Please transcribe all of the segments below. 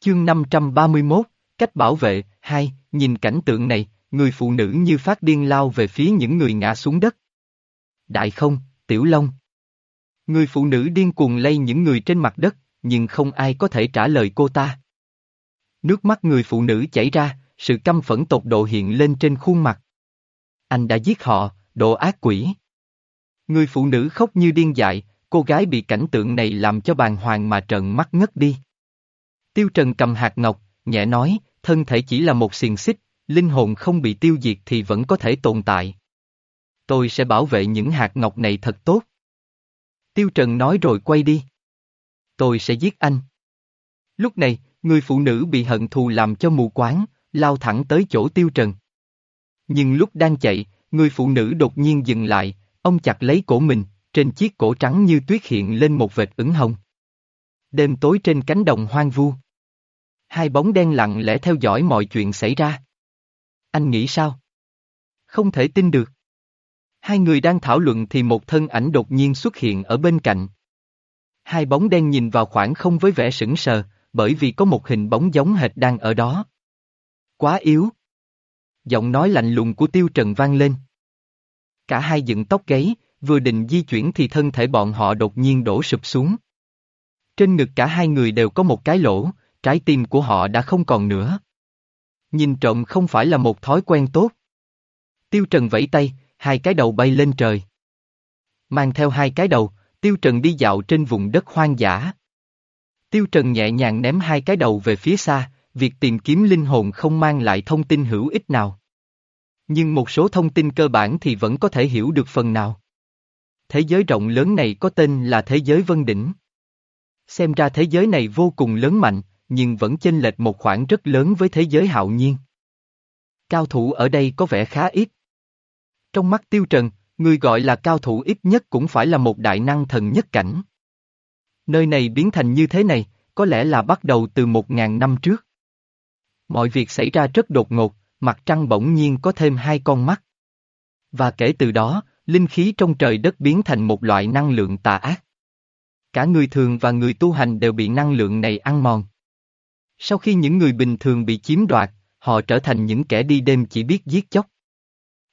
Chương 531, cách bảo vệ, hai, nhìn cảnh tượng này, người phụ nữ như phát điên lao về phía những người ngã xuống đất. Đại không, Tiểu Long. Người phụ nữ điên cuồng lay những người trên mặt đất, nhưng không ai có thể trả lời cô ta. Nước mắt người phụ nữ chảy ra, sự căm phẫn tột độ hiện lên trên khuôn mặt. Anh đã giết họ, đồ ác quỷ. Người phụ nữ khóc như điên dại, cô gái bị cảnh tượng này làm cho bàng hoàng mà trợn mắt ngất đi. Tiêu Trần cầm hạt ngọc, nhẹ nói, thân thể chỉ là một xiềng xích, linh hồn không bị tiêu diệt thì vẫn có thể tồn tại. Tôi sẽ bảo vệ những hạt ngọc này thật tốt. Tiêu Trần nói rồi quay đi. Tôi sẽ giết anh. Lúc này, người phụ nữ bị hận thù làm cho mù quáng, lao thẳng tới chỗ Tiêu Trần. Nhưng lúc đang chạy, người phụ nữ đột nhiên dừng lại, ông chặt lấy cổ mình, trên chiếc cổ trắng như tuyết hiện lên một vệt ửng hồng. Đêm tối trên cánh đồng hoang vu. Hai bóng đen lặng lẽ theo dõi mọi chuyện xảy ra. Anh nghĩ sao? Không thể tin được. Hai người đang thảo luận thì một thân ảnh đột nhiên xuất hiện ở bên cạnh. Hai bóng đen nhìn vào khoảng không với vẻ sững sờ, bởi vì có một hình bóng giống hệt đang ở đó. Quá yếu. Giọng nói lạnh lùng của Tiêu Trần vang lên. Cả hai dựng tóc gáy, vừa định di chuyển thì thân thể bọn họ đột nhiên đổ sụp xuống. Trên ngực cả hai người đều có một cái lỗ, trái tim của họ đã không còn nữa. Nhìn trộm không phải là một thói quen tốt. Tiêu Trần vẫy tay, hai cái đầu bay lên trời. Mang theo hai cái đầu, Tiêu Trần đi dạo trên vùng đất hoang dã. Tiêu Trần nhẹ nhàng ném hai cái đầu về phía xa, việc tìm kiếm linh hồn không mang lại thông tin hữu ích nào. Nhưng một số thông tin cơ bản thì vẫn có thể hiểu được phần nào. Thế giới rộng lớn này có tên là thế giới vân đỉnh. Xem ra thế giới này vô cùng lớn mạnh, nhưng vẫn chênh lệch một khoảng rất lớn với thế giới hạo nhiên. Cao thủ ở đây có vẻ khá ít. Trong mắt tiêu trần, người gọi là cao thủ ít nhất cũng phải là một đại năng thần nhất cảnh. Nơi này biến thành như thế này, có lẽ là bắt đầu từ một ngàn năm trước. Mọi việc xảy ra rất đột ngột, mặt trăng bỗng nhiên có thêm hai con mắt. Và kể từ đó, linh khí trong trời đất biến thành một loại năng lượng tà ác. Cả người thường và người tu hành đều bị năng lượng này ăn mòn. Sau khi những người bình thường bị chiếm đoạt, họ trở thành những kẻ đi đêm chỉ biết giết chóc.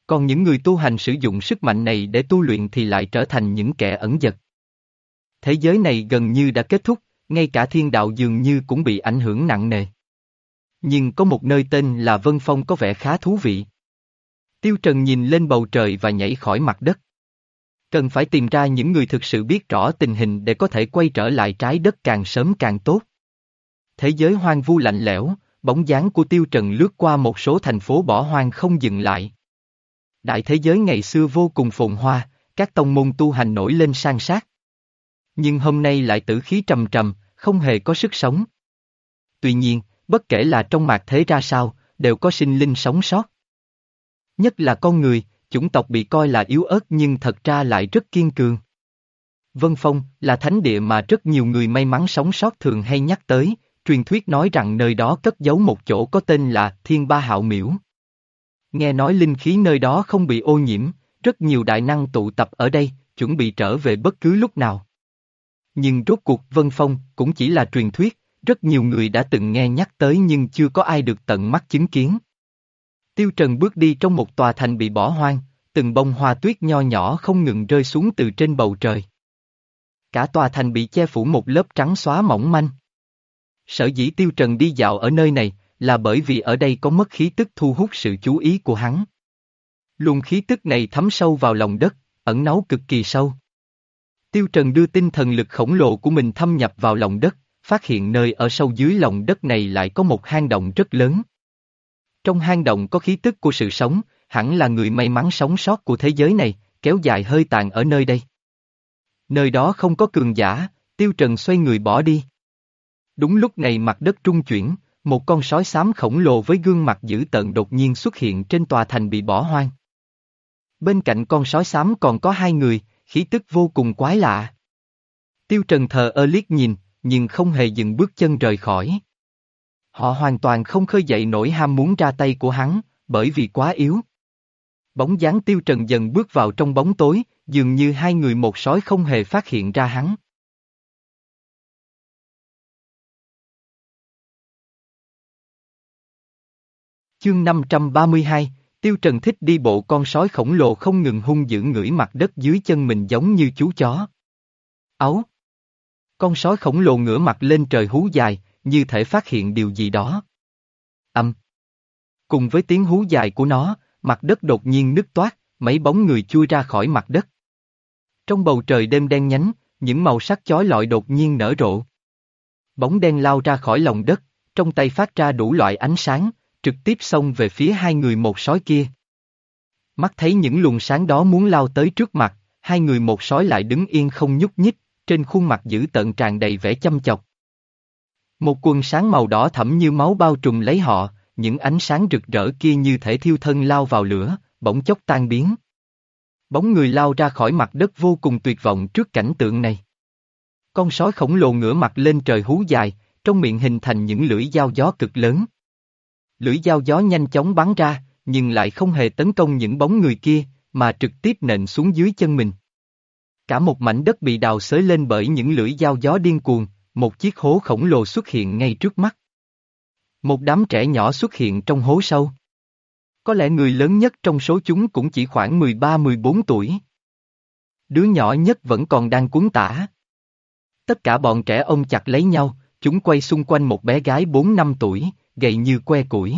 Còn những người tu hành sử dụng sức mạnh này để tu luyện thì lại trở thành những kẻ ẩn dật. Thế giới này gần như đã kết thúc, ngay cả thiên đạo dường như cũng bị ảnh hưởng nặng nề. Nhưng có một nơi tên là Vân Phong có vẻ khá thú vị. Tiêu Trần nhìn lên bầu trời và nhảy khỏi mặt đất. Cần phải tìm ra những người thực sự biết rõ tình hình để có thể quay trở lại trái đất càng sớm càng tốt. Thế giới hoang vu lạnh lẽo, bóng dáng của Tiêu Trần lướt qua một số thành phố bỏ hoang không dừng lại. Đại thế giới ngày xưa vô cùng phồn hoa, các tông môn tu hành nổi lên sang sát. Nhưng hôm nay lại tử khí trầm trầm, không hề có sức sống. Tuy nhiên, bất kể là trong mạc thế ra sao, đều có sinh linh sống sót. Nhất là con người, chủng tộc bị coi là yếu ớt nhưng thật ra lại rất kiên cường. Vân Phong là thánh địa mà rất nhiều người may mắn sống sót thường hay nhắc tới, truyền thuyết nói rằng nơi đó cất giấu một chỗ có tên là Thiên Ba Hạo Miễu. Nghe nói linh khí nơi đó không bị ô nhiễm, rất nhiều đại năng tụ tập ở đây, chuẩn bị trở về bất cứ lúc nào. Nhưng rốt cuộc Vân Phong cũng chỉ là truyền thuyết, rất nhiều người đã từng nghe nhắc tới nhưng chưa có ai được tận mắt chứng kiến. Tiêu Trần bước đi trong một tòa thành bị bỏ hoang, từng bông hoa tuyết nho nhỏ không ngừng rơi xuống từ trên bầu trời. Cả tòa thành bị che phủ một lớp trắng xóa mỏng manh. Sở dĩ Tiêu Trần đi dạo ở nơi này, là bởi vì ở đây có mất khí tức thu hút sự chú ý của hắn. Luồng khí tức này thấm sâu vào lòng đất, ẩn náu cực kỳ sâu. Tiêu Trần đưa tinh thần lực khổng lồ của mình thâm nhập vào lòng đất, phát hiện nơi ở sâu dưới lòng đất này lại có một hang động rất lớn. Trong hang động có khí tức của sự sống, hẳn là người may mắn sống sót của thế giới này, kéo dài hơi tàn ở nơi đây. Nơi đó không có cường giả, Tiêu Trần xoay người bỏ đi. Đúng lúc này mặt đất trung chuyển, một con sói xám khổng lồ với gương mặt dữ tợn đột nhiên xuất hiện trên tòa thành bị bỏ hoang. Bên cạnh con sói xám còn có hai người, khí tức vô cùng quái lạ. Tiêu Trần thờ ơ liếc nhìn, nhưng không hề dừng bước chân rời khỏi. Họ hoàn toàn không khơi dậy nổi ham muốn ra tay của hắn, bởi vì quá yếu. Bóng dáng Tiêu Trần dần bước vào trong bóng tối, dường như hai người một sói không hề phát hiện ra hắn. Chương 532, Tiêu Trần thích đi bộ con sói khổng lồ không ngừng hung dữ ngửi mặt đất dưới chân mình giống như chú chó. Ấu! Con sói khổng lồ ngửa mặt lên trời hú dài, như thể phát hiện điều gì đó. Âm! Cùng với tiếng hú dài của nó, mặt đất đột nhiên nứt toát, mấy bóng người chui ra khỏi mặt đất. Trong bầu trời đêm đen nhánh, những màu sắc chói lọi đột nhiên nở rộ. Bóng đen lao ra khỏi lòng đất, trong tay phát ra đủ loại ánh sáng, trực tiếp xông về phía hai người một sói kia. Mắt thấy những luồng sáng đó muốn lao tới trước mặt, hai người một sói lại đứng yên không nhúc nhích, trên khuôn mặt dữ tợn tràn đầy vẻ chăm chọc. Một quần sáng màu đỏ thẫm như máu bao trùm lấy họ, những ánh sáng rực rỡ kia như thể thiêu thân lao vào lửa, bỗng chốc tan biến. Bóng người lao ra khỏi mặt đất vô cùng tuyệt vọng trước cảnh tượng này. Con sói khổng lồ ngửa mặt lên trời hú dài, trong miệng hình thành những lưỡi dao gió cực lớn. Lưỡi dao gió nhanh chóng bắn ra, nhưng lại không hề tấn công những bóng người kia, mà trực tiếp nện xuống dưới chân mình. Cả một mảnh đất bị đào xới lên bởi những lưỡi dao gió điên cuồng, một chiếc hố khổng lồ xuất hiện ngay trước mắt. Một đám trẻ nhỏ xuất hiện trong hố sâu. Có lẽ người lớn nhất trong số chúng cũng chỉ khoảng 13-14 tuổi. Đứa nhỏ nhất vẫn còn đang cuốn tả. Tất cả bọn trẻ ôm chặt lấy nhau, chúng quay xung quanh một bé gái 4 năm tuổi, gầy như que củi.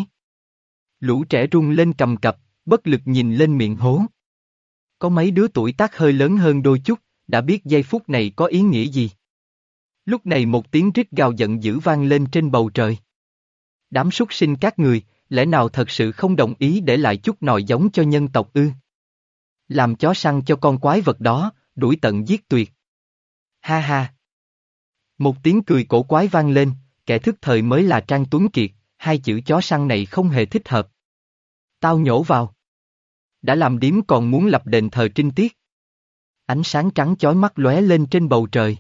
Lũ trẻ rung lên cầm cập, bất lực nhìn lên miệng hố. Có mấy đứa tuổi tác hơi lớn hơn đôi chút, đã biết giây phút này có ý nghĩa gì. Lúc này một tiếng rít gào giận dữ vang lên trên bầu trời. Đám súc sinh các người, lẽ nào thật sự không đồng ý để lại chút nòi giống cho nhân tộc ư? Làm chó săn cho con quái vật đó, đuổi tận giết tuyệt. Ha ha! Một tiếng cười cổ quái vang lên, kẻ thức thời mới là Trang Tuấn Kiệt, hai chữ chó săn này không hề thích hợp. Tao nhổ vào. Đã làm điếm còn muốn lập đền thờ trinh tiết. Ánh sáng trắng chói mắt lóe lên trên bầu trời.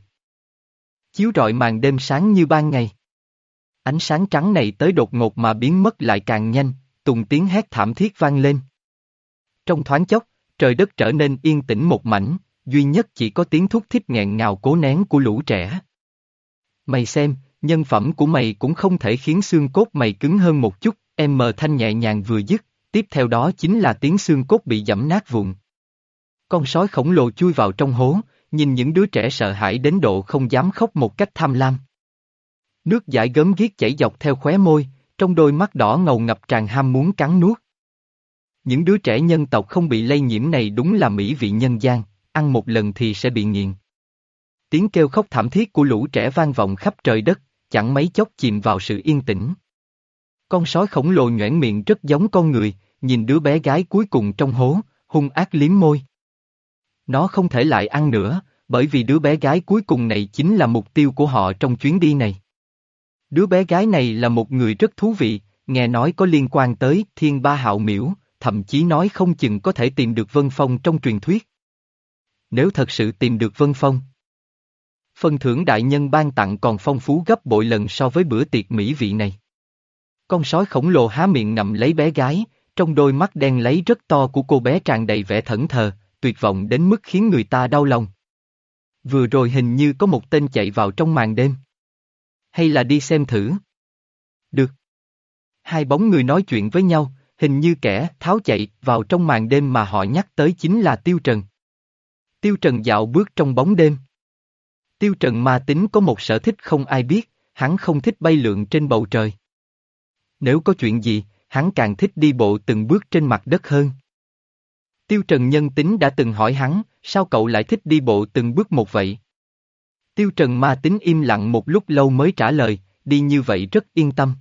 Chiếu rọi màn đêm sáng như ban ngày. Ánh sáng trắng này tới đột ngột mà biến mất lại càng nhanh, tùng tiếng hét thảm thiết vang lên. Trong thoáng chốc, trời đất trở nên yên tĩnh một mảnh, duy nhất chỉ có tiếng thúc thích nghẹn ngào cố nén của lũ trẻ. Mày xem, nhân phẩm của mày cũng không thể khiến xương cốt mày cứng hơn một chút, em mờ thanh nhẹ nhàng vừa dứt, tiếp theo đó chính là tiếng xương cốt bị dẫm nát vụn. Con sói khổng lồ chui vào trong hố, nhìn những đứa trẻ sợ hãi đến độ không dám khóc một cách tham lam. Nước giải gớm ghiếc chảy dọc theo khóe môi, trong đôi mắt đỏ ngầu ngập tràn ham muốn cắn nuốt. Những đứa trẻ nhân tộc không bị lây nhiễm này đúng là mỹ vị nhân gian, ăn một lần thì sẽ bị nghiện. Tiếng kêu khóc thảm thiết của lũ trẻ vang vọng khắp trời đất, chẳng mấy chốc chìm vào sự yên tĩnh. Con sói khổng lồ nhoẻn miệng rất giống con người, nhìn đứa bé gái cuối cùng trong hố, hung ác liếm môi. Nó không thể lại ăn nữa, bởi vì đứa bé gái cuối cùng này chính là mục tiêu của họ trong chuyến đi này. Đứa bé gái này là một người rất thú vị, nghe nói có liên quan tới thiên ba hạo miễu, thậm chí nói không chừng có thể tìm được Vân Phong trong truyền thuyết. Nếu thật sự tìm được Vân Phong, phần thưởng đại nhân ban tặng còn phong phú gấp bội lần so với bữa tiệc mỹ vị này. Con sói khổng lồ há miệng ngậm lấy bé gái, trong đôi mắt đen lấy rất to của cô bé tràn đầy vẻ thẫn thờ, tuyệt vọng đến mức khiến người ta đau lòng. Vừa rồi hình như có một tên chạy vào trong màn đêm. Hay là đi xem thử? Được. Hai bóng người nói chuyện với nhau, hình như kẻ tháo chạy vào trong màn đêm mà họ nhắc tới chính là Tiêu Trần. Tiêu Trần dạo bước trong bóng đêm. Tiêu Trần ma tính có một sở thích không ai biết, hắn không thích bay lượn trên bầu trời. Nếu có chuyện gì, hắn càng thích đi bộ từng bước trên mặt đất hơn. Tiêu Trần nhân tính đã từng hỏi hắn, sao cậu lại thích đi bộ từng bước một vậy? Tiêu Trần ma tính im lặng một lúc lâu mới trả lời, đi như vậy rất yên tâm.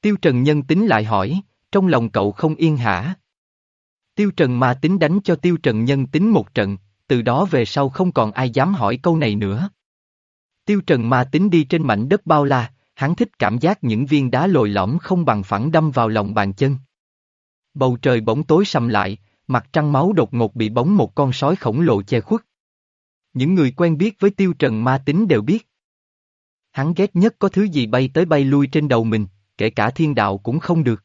Tiêu Trần nhân tính lại hỏi, trong lòng cậu không yên hả? Tiêu Trần ma tính đánh cho Tiêu Trần nhân tính một trận, từ đó về sau không còn ai dám hỏi câu này nữa. Tiêu Trần ma tính đi trên mảnh đất bao la, hắn thích cảm giác những viên đá lồi lõm không bằng phẳng đâm vào lòng bàn chân. Bầu trời bỗng tối sầm lại, mặt trăng máu đột ngột bị bóng một con sói khổng lồ che khuất. Những người quen biết với tiêu trần ma tính đều biết. Hắn ghét nhất có thứ gì bay tới bay lui trên đầu mình, kể cả thiên đạo cũng không được.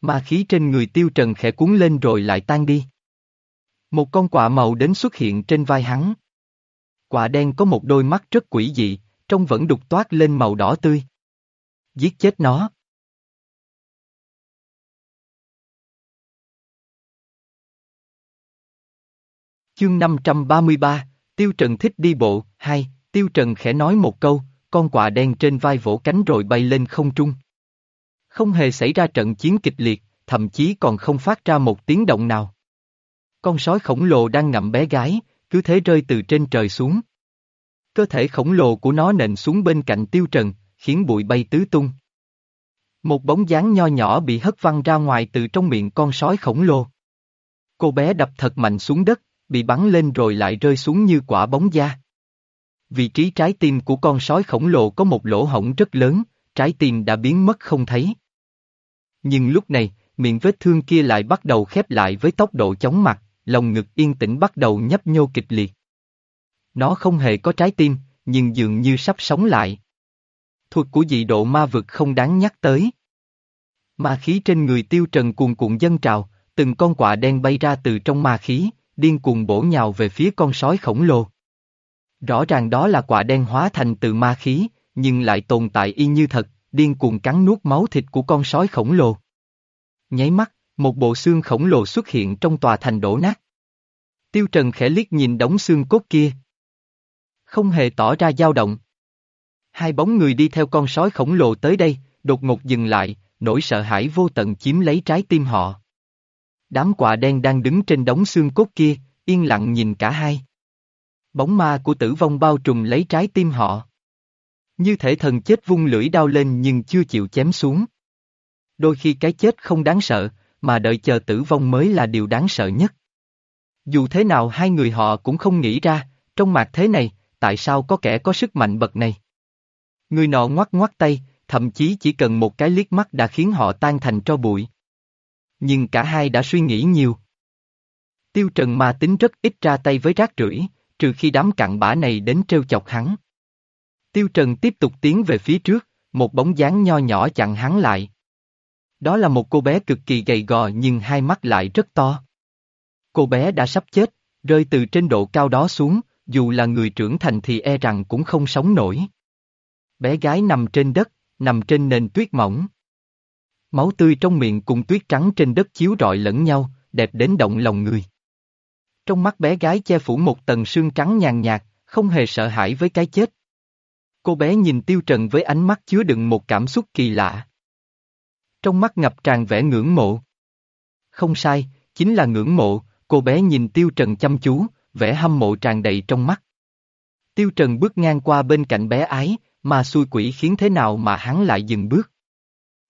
Ma khí trên người tiêu trần khẽ cuốn lên rồi lại tan đi. Một con quạ màu đến xuất hiện trên vai hắn. Quạ đen có một đôi mắt rất quỷ dị, trông vẫn đục toát lên màu đỏ tươi. Giết chết nó. Chương 533, Tiêu Trần thích đi bộ, hai, Tiêu Trần khẽ nói một câu, con quạ đen trên vai vỗ cánh rồi bay lên không trung. Không hề xảy ra trận chiến kịch liệt, thậm chí còn không phát ra một tiếng động nào. Con sói khổng lồ đang ngậm bé gái, cứ thế rơi từ trên trời xuống. Cơ thể khổng lồ của nó nện xuống bên cạnh Tiêu Trần, khiến bụi bay tứ tung. Một bóng dáng nho nhỏ bị hất văng ra ngoài từ trong miệng con sói khổng lồ. Cô bé đập thật mạnh xuống đất, bị bắn lên rồi lại rơi xuống như quả bóng da. Vị trí trái tim của con sói khổng lồ có một lỗ hổng rất lớn, trái tim đã biến mất không thấy. Nhưng lúc này, miệng vết thương kia lại bắt đầu khép lại với tốc độ chóng mặt, lòng ngực yên tĩnh bắt đầu nhấp nhô kịch liệt. Nó không hề có trái tim, nhưng dường như sắp sống lại. Thuật của dị độ ma vực không đáng nhắc tới. Ma khí trên người tiêu trần cuồn cuộn dân trào, từng con quạ đen bay ra từ trong ma khí, điên cuồng bổ nhào về phía con sói khổng lồ. Rõ ràng đó là quạ đen hóa thành từ ma khí, nhưng lại tồn tại y như thật, điên cuồng cắn nuốt máu thịt của con sói khổng lồ. Nháy mắt, một bộ xương khổng lồ xuất hiện trong tòa thành đổ nát. Tiêu Trần khẽ liếc nhìn đống xương cốt kia. Không hề tỏ ra dao động. Hai bóng người đi theo con sói khổng lồ tới đây, đột ngột dừng lại, nỗi sợ hãi vô tận chiếm lấy trái tim họ. Đám quạ đen đang đứng trên đống xương cốt kia, yên lặng nhìn cả hai. Bóng ma của tử vong bao trùm lấy trái tim họ. Như thể thần chết vung lưỡi đao lên nhưng chưa chịu chém xuống. Đôi khi cái chết không đáng sợ, mà đợi chờ tử vong mới là điều đáng sợ nhất. Dù thế nào hai người họ cũng không nghĩ ra, trong mặt thế này, tại sao có kẻ có sức mạnh bậc này. Người nọ ngoắt ngoắt tay, thậm chí chỉ cần một cái liếc mắt đã khiến họ tan thành tro bụi. Nhưng cả hai đã suy nghĩ nhiều. Tiêu Trần ma tính rất ít ra tay với rác rưởi, trừ khi đám cặn bã này đến trêu chọc hắn. Tiêu Trần tiếp tục tiến về phía trước, một bóng dáng nho nhỏ chặn hắn lại. Đó là một cô bé cực kỳ gầy gò nhưng hai mắt lại rất to. Cô bé đã sắp chết, rơi từ trên độ cao đó xuống, dù là người trưởng thành thì e rằng cũng không sống nổi. Bé gái nằm trên đất, nằm trên nền tuyết mỏng. Máu tươi trong miệng cùng tuyết trắng trên đất chiếu rọi lẫn nhau, đẹp đến động lòng người. Trong mắt bé gái che phủ một tầng sương trắng nhàn nhạt, không hề sợ hãi với cái chết. Cô bé nhìn Tiêu Trần với ánh mắt chứa đựng một cảm xúc kỳ lạ. Trong mắt ngập tràn vẻ ngưỡng mộ. Không sai, chính là ngưỡng mộ, cô bé nhìn Tiêu Trần chăm chú, vẻ hâm mộ tràn đầy trong mắt. Tiêu Trần bước ngang qua bên cạnh bé ái, mà xui quỷ khiến thế nào mà hắn lại dừng bước.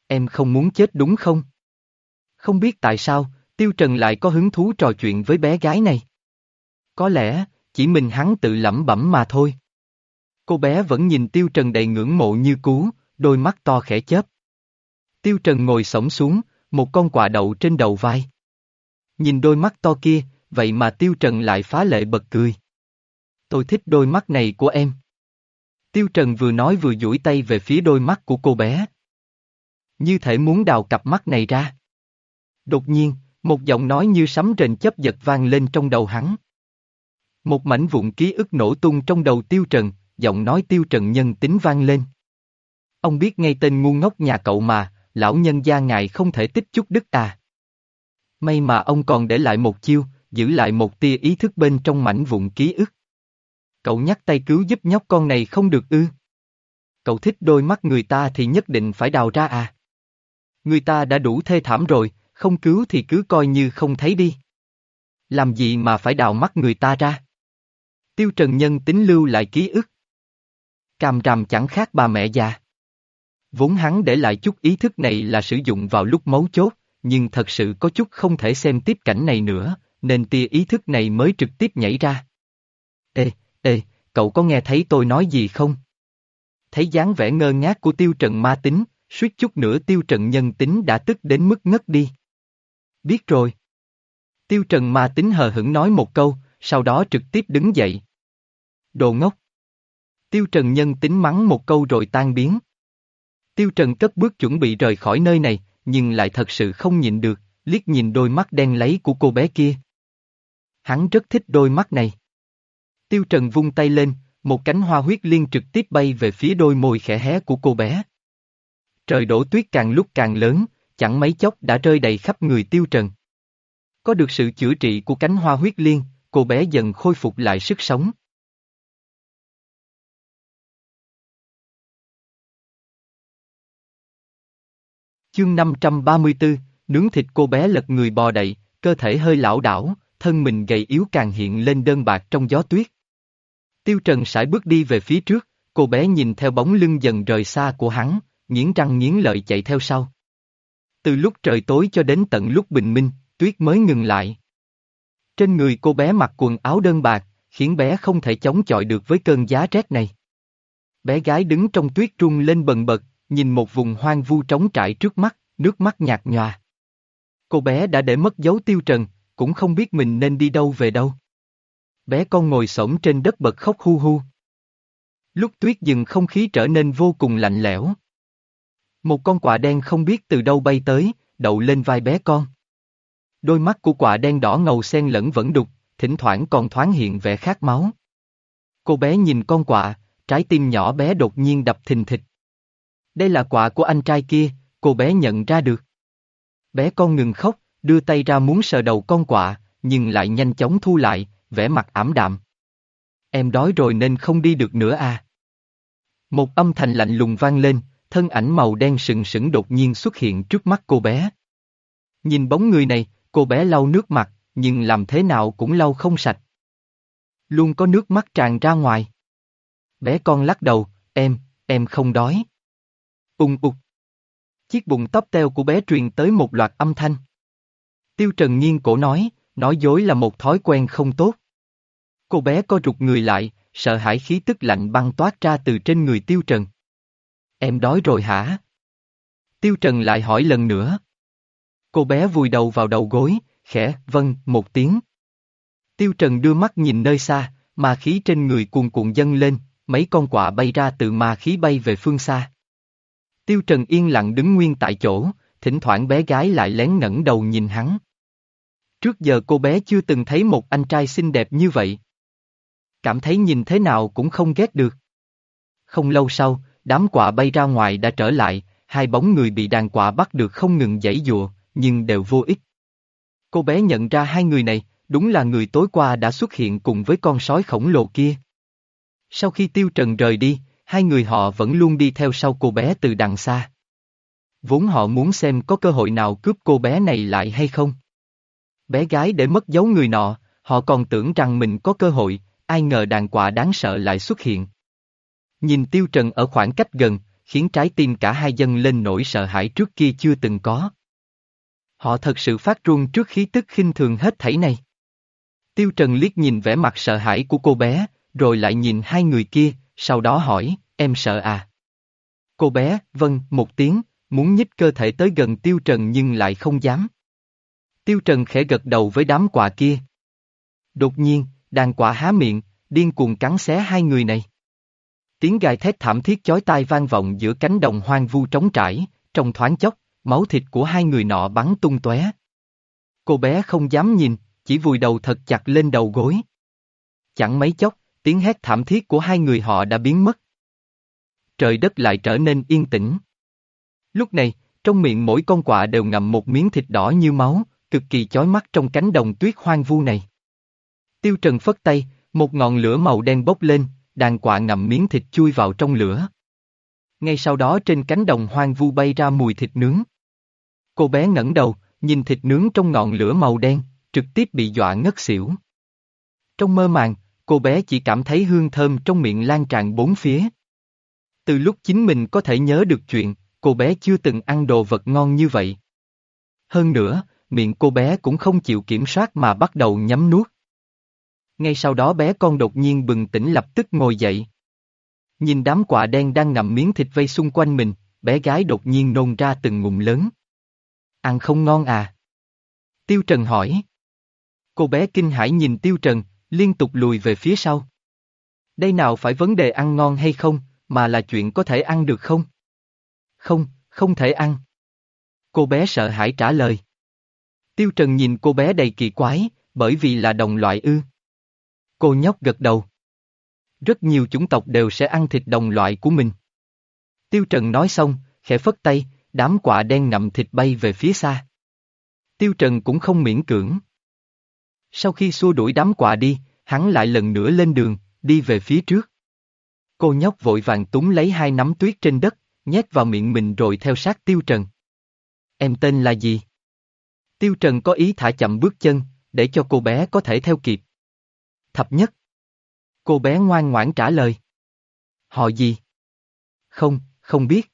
Em không muốn chết đúng không? Không biết tại sao, Tiêu Trần lại có hứng thú trò chuyện với bé gái này. Có lẽ, chỉ mình hắn tự lẩm bẩm mà thôi. Cô bé vẫn nhìn Tiêu Trần đầy ngưỡng mộ như cú, đôi mắt to khẽ chớp. Tiêu Trần ngồi sổng xuống, một con quả đậu trên đầu vai. Nhìn đôi mắt to kia, vậy mà Tiêu Trần lại phá lệ bật cười. Tôi thích đôi mắt này của em. Tiêu Trần vừa nói vừa duỗi tay về phía đôi mắt của cô bé. Như thể muốn đào cặp mắt này ra. Đột nhiên, một giọng nói như sấm rền chấp giật vang lên trong đầu hắn. Một mảnh vụn ký ức nổ tung trong đầu Tiêu Trần, giọng nói Tiêu Trần nhân tính vang lên. Ông biết ngay tên ngu ngốc nhà cậu mà, lão nhân gia ngài không thể tích chút đức à. May mà ông còn để lại một chiêu, giữ lại một tia ý thức bên trong mảnh vụn ký ức. Cậu nhắc tay cứu giúp nhóc con này không được ư. Cậu thích đôi mắt người ta thì nhất định phải đào ra à. Người ta đã đủ thê thảm rồi, không cứu thì cứ coi như không thấy đi. Làm gì mà phải đào mắt người ta ra? Tiêu Trần Nhân tính lưu lại ký ức. càm ràm chẳng khác bà mẹ già. Vốn hắn để lại chút ý thức này là sử dụng vào lúc mấu chốt, nhưng thật sự có chút không thể xem tiếp cảnh này nữa, nên tia ý thức này mới trực tiếp nhảy ra. Ê, ê, cậu có nghe thấy tôi nói gì không? Thấy dáng vẻ ngơ ngác của tiêu trần ma tính, suýt chút nữa tiêu trần nhân tính đã tức đến mức ngất đi. Biết rồi. Tiêu trần ma tính hờ hững nói một câu, sau đó trực tiếp đứng dậy. Đồ ngốc. Tiêu trần nhân tính mắng một câu rồi tan biến. Tiêu trần cất bước chuẩn bị rời khỏi nơi này, nhưng lại thật sự không nhìn được, liếc nhìn đôi mắt đen lấy của cô bé kia. Hắn rất thích đôi mắt này. Tiêu Trần vung tay lên, một cánh hoa huyết liên trực tiếp bay về phía đôi môi khẽ hé của cô bé. Trời đổ tuyết càng lúc càng lớn, chẳng mấy chốc đã rơi đầy khắp người Tiêu Trần. Có được sự chữa trị của cánh hoa huyết liên, cô bé dần khôi phục lại sức sống. Chương 534, nướng thịt cô bé lật người bò đậy, cơ thể hơi lão đảo, thân mình gầy yếu càng hiện lên đơn bạc trong gió tuyết. Tiêu Trần sải bước đi về phía trước, cô bé nhìn theo bóng lưng dần rời xa của hắn, nghiến răng nghiến lợi chạy theo sau. Từ lúc trời tối cho đến tận lúc bình minh, tuyết mới ngừng lại. Trên người cô bé mặc quần áo đơn bạc, khiến bé không thể chống chọi được với cơn giá rét này. Bé gái đứng trong tuyết trung lên bần bật, nhìn một vùng hoang vu trống trải trước mắt, nước mắt nhạt nhòa. Cô bé đã để mất dấu tiêu trần, cũng không biết mình nên đi đâu về đâu. Bé con ngồi xổm trên đất bật khóc hu hu. Lúc tuyết dừng không khí trở nên vô cùng lạnh lẽo. Một con quạ đen không biết từ đâu bay tới, đậu lên vai bé con. Đôi mắt của quạ đen đỏ ngầu xen lẫn vẫn đục, thỉnh thoảng còn thoáng hiện vẻ khát máu. Cô bé nhìn con quạ, trái tim nhỏ bé đột nhiên đập thình thịch. Đây là quà của anh trai kia, cô bé nhận ra được. Bé con ngừng khóc, đưa tay ra muốn sờ đầu con quạ, nhưng lại nhanh chóng thu lại, vẻ mặt ảm đạm. Em đói rồi nên không đi được nữa à. Một âm thanh lạnh lùng vang lên, thân ảnh màu đen sừng sững đột nhiên xuất hiện trước mắt cô bé. Nhìn bóng người này, cô bé lau nước mặt, nhưng làm thế nào cũng lau không sạch. Luôn có nước mắt tràn ra ngoài. Bé con lắc đầu, em, em không đói. Ung ục. Chiếc bụng tóc teo của bé truyền tới một loạt âm thanh. Tiêu Trần nghiêng cổ nói, nói dối là một thói quen không tốt. Cô bé co rụt người lại, sợ hãi khí tức lạnh băng toát ra từ trên người Tiêu Trần. Em đói rồi hả? Tiêu Trần lại hỏi lần nữa. Cô bé vùi đầu vào đầu gối, khẽ, vâng, một tiếng. Tiêu Trần đưa mắt nhìn nơi xa, ma khí trên người cuồn cuộn dâng lên, mấy con quạ bay ra từ ma khí bay về phương xa. Tiêu Trần yên lặng đứng nguyên tại chỗ, thỉnh thoảng bé gái lại lén ngẩng đầu nhìn hắn. Trước giờ cô bé chưa từng thấy một anh trai xinh đẹp như vậy. Cảm thấy nhìn thế nào cũng không ghét được. Không lâu sau, đám quạ bay ra ngoài đã trở lại, hai bóng người bị đàn quạ bắt được không ngừng giãy dụa, nhưng đều vô ích. Cô bé nhận ra hai người này, đúng là người tối qua đã xuất hiện cùng với con sói khổng lồ kia. Sau khi Tiêu Trần rời đi, hai người họ vẫn luôn đi theo sau cô bé từ đằng xa. Vốn họ muốn xem có cơ hội nào cướp cô bé này lại hay không. Bé gái để mất dấu người nọ, họ còn tưởng rằng mình có cơ hội, ai ngờ đàn quạ đáng sợ lại xuất hiện. Nhìn Tiêu Trần ở khoảng cách gần, khiến trái tim cả hai dân lên nỗi sợ hãi trước kia chưa từng có. Họ thật sự phát run trước khí tức khinh thường hết thảy này. Tiêu Trần liếc nhìn vẻ mặt sợ hãi của cô bé, rồi lại nhìn hai người kia, sau đó hỏi, em sợ à? Cô bé, vâng, một tiếng, muốn nhích cơ thể tới gần Tiêu Trần nhưng lại không dám. Tiêu Trần khẽ gật đầu với đám quạ kia. Đột nhiên, đàn quạ há miệng, điên cuồng cắn xé hai người này. Tiếng gai thét thảm thiết chói tai vang vọng giữa cánh đồng hoang vu trống trải, trong thoáng chốc, máu thịt của hai người nọ bắn tung tóe. Cô bé không dám nhìn, chỉ vùi đầu thật chặt lên đầu gối. Chẳng mấy chốc, tiếng hét thảm thiết của hai người họ đã biến mất. Trời đất lại trở nên yên tĩnh. Lúc này, trong miệng mỗi con quạ đều ngậm một miếng thịt đỏ như máu, cực kỳ chói mắt trong cánh đồng tuyết hoang vu này. Tiêu Trần phất tay, một ngọn lửa màu đen bốc lên, đàn quạ ngậm miếng thịt chui vào trong lửa. Ngay sau đó trên cánh đồng hoang vu bay ra mùi thịt nướng. Cô bé ngẩng đầu, nhìn thịt nướng trong ngọn lửa màu đen, trực tiếp bị dọa ngất xỉu. Trong mơ màng, cô bé chỉ cảm thấy hương thơm trong miệng lan tràn bốn phía. Từ lúc chính mình có thể nhớ được chuyện, cô bé chưa từng ăn đồ vật ngon như vậy. Hơn nữa, miệng cô bé cũng không chịu kiểm soát mà bắt đầu nhắm nuốt. Ngay sau đó bé con đột nhiên bừng tỉnh lập tức ngồi dậy. Nhìn đám quả đen đang ngậm miếng thịt vây xung quanh mình, bé gái đột nhiên nôn ra từng ngụm lớn. Ăn không ngon à? Tiêu Trần hỏi. Cô bé kinh hãi nhìn Tiêu Trần, liên tục lùi về phía sau. Đây nào phải vấn đề ăn ngon hay không, mà là chuyện có thể ăn được không? Không, không thể ăn. Cô bé sợ hãi trả lời. Tiêu Trần nhìn cô bé đầy kỳ quái, bởi vì là đồng loại ư. Cô nhóc gật đầu. Rất nhiều chủng tộc đều sẽ ăn thịt đồng loại của mình. Tiêu Trần nói xong, khẽ phất tay, đám quạ đen ngậm thịt bay về phía xa. Tiêu Trần cũng không miễn cưỡng. Sau khi xua đuổi đám quạ đi, hắn lại lần nữa lên đường, đi về phía trước. Cô nhóc vội vàng túng lấy hai nắm tuyết trên đất, nhét vào miệng mình rồi theo sát Tiêu Trần. Em tên là gì? Tiêu Trần có ý thả chậm bước chân, để cho cô bé có thể theo kịp. Thập nhất. Cô bé ngoan ngoãn trả lời. Họ gì? Không, không biết.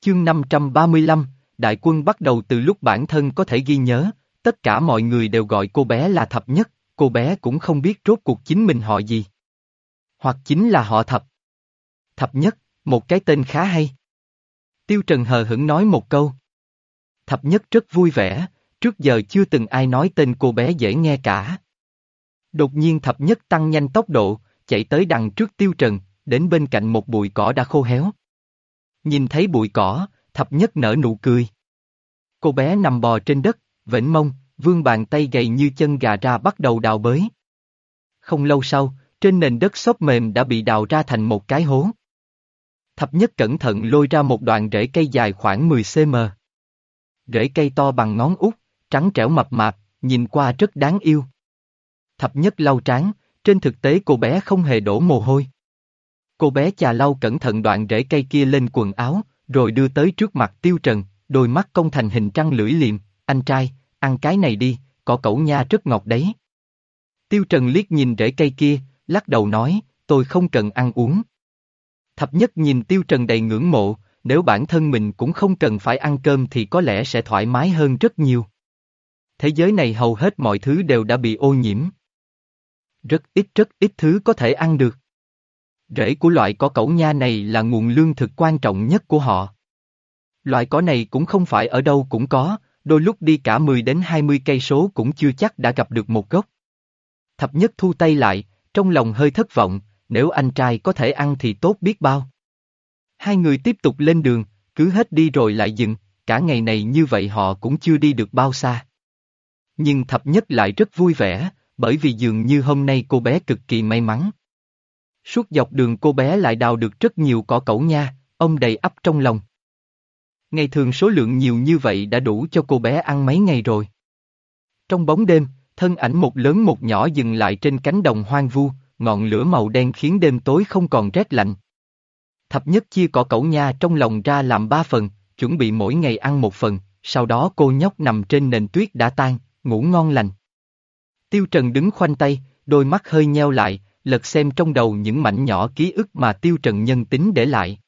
Chương 535, Đại quân bắt đầu từ lúc bản thân có thể ghi nhớ, tất cả mọi người đều gọi cô bé là thập nhất, cô bé cũng không biết rốt cuộc chính mình họ gì. Hoặc chính là họ thập. Thập nhất, một cái tên khá hay. Tiêu Trần hờ hững nói một câu. Thập nhất rất vui vẻ, trước giờ chưa từng ai nói tên cô bé dễ nghe cả. Đột nhiên thập nhất tăng nhanh tốc độ, chạy tới đằng trước Tiêu Trần, đến bên cạnh một bụi cỏ đã khô héo. Nhìn thấy bụi cỏ, thập nhất nở nụ cười. Cô bé nằm bò trên đất, vểnh mông, vương bàn tay gầy như chân gà ra bắt đầu đào bới. Không lâu sau, trên nền đất xốp mềm đã bị đào ra thành một cái hố. Thập nhất cẩn thận lôi ra một đoạn rễ cây dài khoảng 10cm. Rễ cây to bằng ngón út, trắng trẻo mập mạp, nhìn qua rất đáng yêu. Thập nhất lau trán, trên thực tế cô bé không hề đổ mồ hôi. Cô bé chà lau cẩn thận đoạn rễ cây kia lên quần áo, rồi đưa tới trước mặt tiêu trần, đôi mắt công thành hình trăng lưỡi liềm, anh trai, ăn cái này đi, cỏ cẩu nha rất ngọt đấy. Tiêu trần liếc nhìn rễ cây kia, lắc đầu nói, tôi không cần ăn uống. Thập nhất nhìn tiêu trần đầy ngưỡng mộ, nếu bản thân mình cũng không cần phải ăn cơm thì có lẽ sẽ thoải mái hơn rất nhiều. Thế giới này hầu hết mọi thứ đều đã bị ô nhiễm. Rất ít rất ít thứ có thể ăn được. Rễ của loại cỏ cẩu nha này là nguồn lương thực quan trọng nhất của họ. Loại cỏ này cũng không phải ở đâu cũng có, đôi lúc đi cả 10 đến 20 cây số cũng chưa chắc đã gặp được một gốc. Thập nhất thu tay lại, trong lòng hơi thất vọng, nếu anh trai có thể ăn thì tốt biết bao. Hai người tiếp tục lên đường, cứ hết đi rồi lại dừng, cả ngày này như vậy họ cũng chưa đi được bao xa. Nhưng thập nhất lại rất vui vẻ, bởi vì dường như hôm nay cô bé cực kỳ may mắn. Suốt dọc đường cô bé lại đào được rất nhiều cỏ cẩu nha, ông đầy ắp trong lòng. Ngày thường số lượng nhiều như vậy đã đủ cho cô bé ăn mấy ngày rồi. Trong bóng đêm, thân ảnh một lớn một nhỏ dừng lại trên cánh đồng hoang vu, ngọn lửa màu đen khiến đêm tối không còn rét lạnh. Thập nhất chia cỏ cẩu nha trong lòng ra làm ba phần, chuẩn bị mỗi ngày ăn một phần, sau đó cô nhóc nằm trên nền tuyết đã tan, ngủ ngon lành. Tiêu Trần đứng khoanh tay, đôi mắt hơi nheo lại, lật xem trong đầu những mảnh nhỏ ký ức mà Tiêu Trần nhân tính để lại.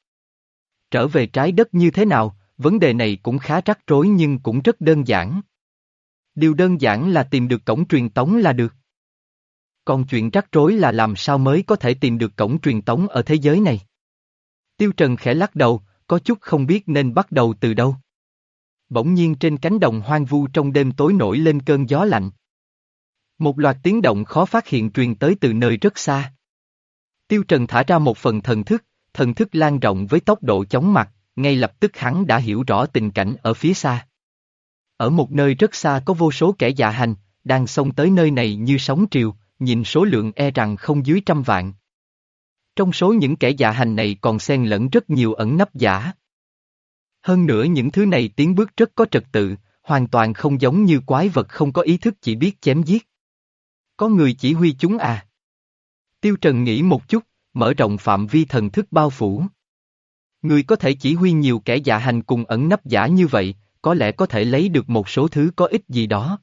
Trở về trái đất như thế nào, vấn đề này cũng khá rắc rối nhưng cũng rất đơn giản. Điều đơn giản là tìm được cổng truyền tống là được. Còn chuyện rắc rối là làm sao mới có thể tìm được cổng truyền tống ở thế giới này. Tiêu Trần khẽ lắc đầu, có chút không biết nên bắt đầu từ đâu. Bỗng nhiên trên cánh đồng hoang vu trong đêm tối nổi lên cơn gió lạnh. Một loạt tiếng động khó phát hiện truyền tới từ nơi rất xa. Tiêu Trần thả ra một phần thần thức, thần thức lan rộng với tốc độ chóng mặt, ngay lập tức hắn đã hiểu rõ tình cảnh ở phía xa. Ở một nơi rất xa có vô số kẻ dạ hành, đang xông tới nơi này như sóng triều, nhìn số lượng e rằng không dưới trăm vạn. Trong số những kẻ dạ hành này còn xen lẫn rất nhiều ẩn nấp giả. Hơn nữa những thứ này tiến bước rất có trật tự, hoàn toàn không giống như quái vật không có ý thức chỉ biết chém giết. Có người chỉ huy chúng à? Tiêu Trần nghĩ một chút, mở rộng phạm vi thần thức bao phủ. Người có thể chỉ huy nhiều kẻ dạ hành cùng ẩn nấp giả như vậy, có lẽ có thể lấy được một số thứ có ích gì đó.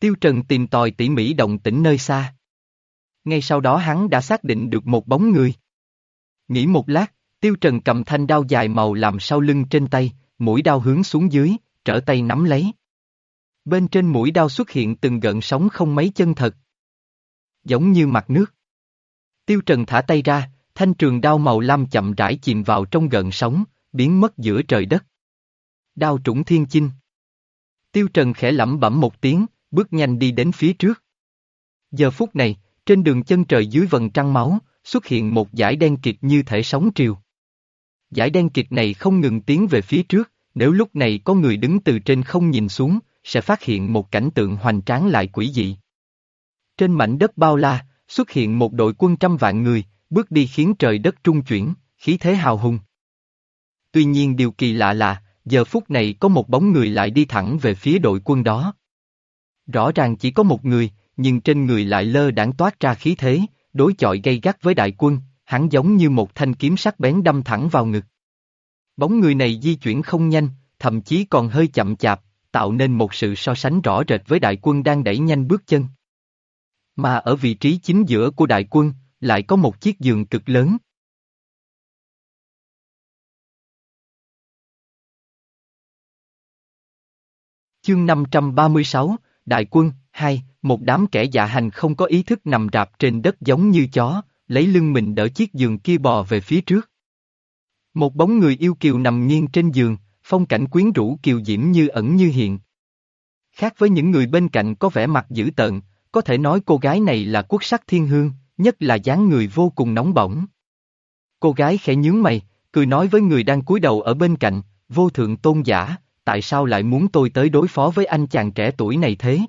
Tiêu Trần tìm tòi tỉ mỉ động tĩnh nơi xa. Ngay sau đó hắn đã xác định được một bóng người. Nghĩ một lát, Tiêu Trần cầm thanh đao dài màu làm sau lưng trên tay, mũi đao hướng xuống dưới, trở tay nắm lấy. Bên trên mũi đao xuất hiện từng gợn sóng không mấy chân thật. Giống như mặt nước. Tiêu Trần thả tay ra, thanh trường đao màu lam chậm rãi chìm vào trong gần sóng, biến mất giữa trời đất. Đao trũng thiên chinh. Tiêu Trần khẽ lẩm bẩm một tiếng, bước nhanh đi đến phía trước. Giờ phút này, trên đường chân trời dưới vầng trăng máu, xuất hiện một dải đen kịt như thể sóng triều. Dải đen kịt này không ngừng tiến về phía trước, nếu lúc này có người đứng từ trên không nhìn xuống, sẽ phát hiện một cảnh tượng hoành tráng lại quỷ dị. Trên mảnh đất bao la, xuất hiện một đội quân trăm vạn người, bước đi khiến trời đất trung chuyển, khí thế hào hùng. tuy nhiên điều kỳ lạ là, giờ phút này có một bóng người lại đi thẳng về phía đội quân đó. Rõ ràng chỉ có một người, nhưng trên người lại lơ đãng toát ra khí thế, đối chọi gay gắt với đại quân, hắn giống như một thanh kiếm sắc bén đâm thẳng vào ngực. Bóng người này di chuyển không nhanh, thậm chí còn hơi chậm chạp, tạo nên một sự so sánh rõ rệt với đại quân đang đẩy nhanh bước chân. Mà ở vị trí chính giữa của đại quân, lại có một chiếc giường cực lớn. Chương 536, Đại quân, 2, một đám kẻ dạ hành không có ý thức nằm rạp trên đất giống như chó, lấy lưng mình đỡ chiếc giường kia bò về phía trước. Một bóng người yêu kiều nằm nghiêng trên giường, phong cảnh quyến rũ kiều diễm như ẩn như hiện. Khác với những người bên cạnh có vẻ mặt dữ tợn, có thể nói cô gái này là quốc sắc thiên hương, nhất là dáng người vô cùng nóng bỏng. Cô gái khẽ nhướng mày, cười nói với người đang cúi đầu ở bên cạnh, vô thượng tôn giả, tại sao lại muốn tôi tới đối phó với anh chàng trẻ tuổi này thế?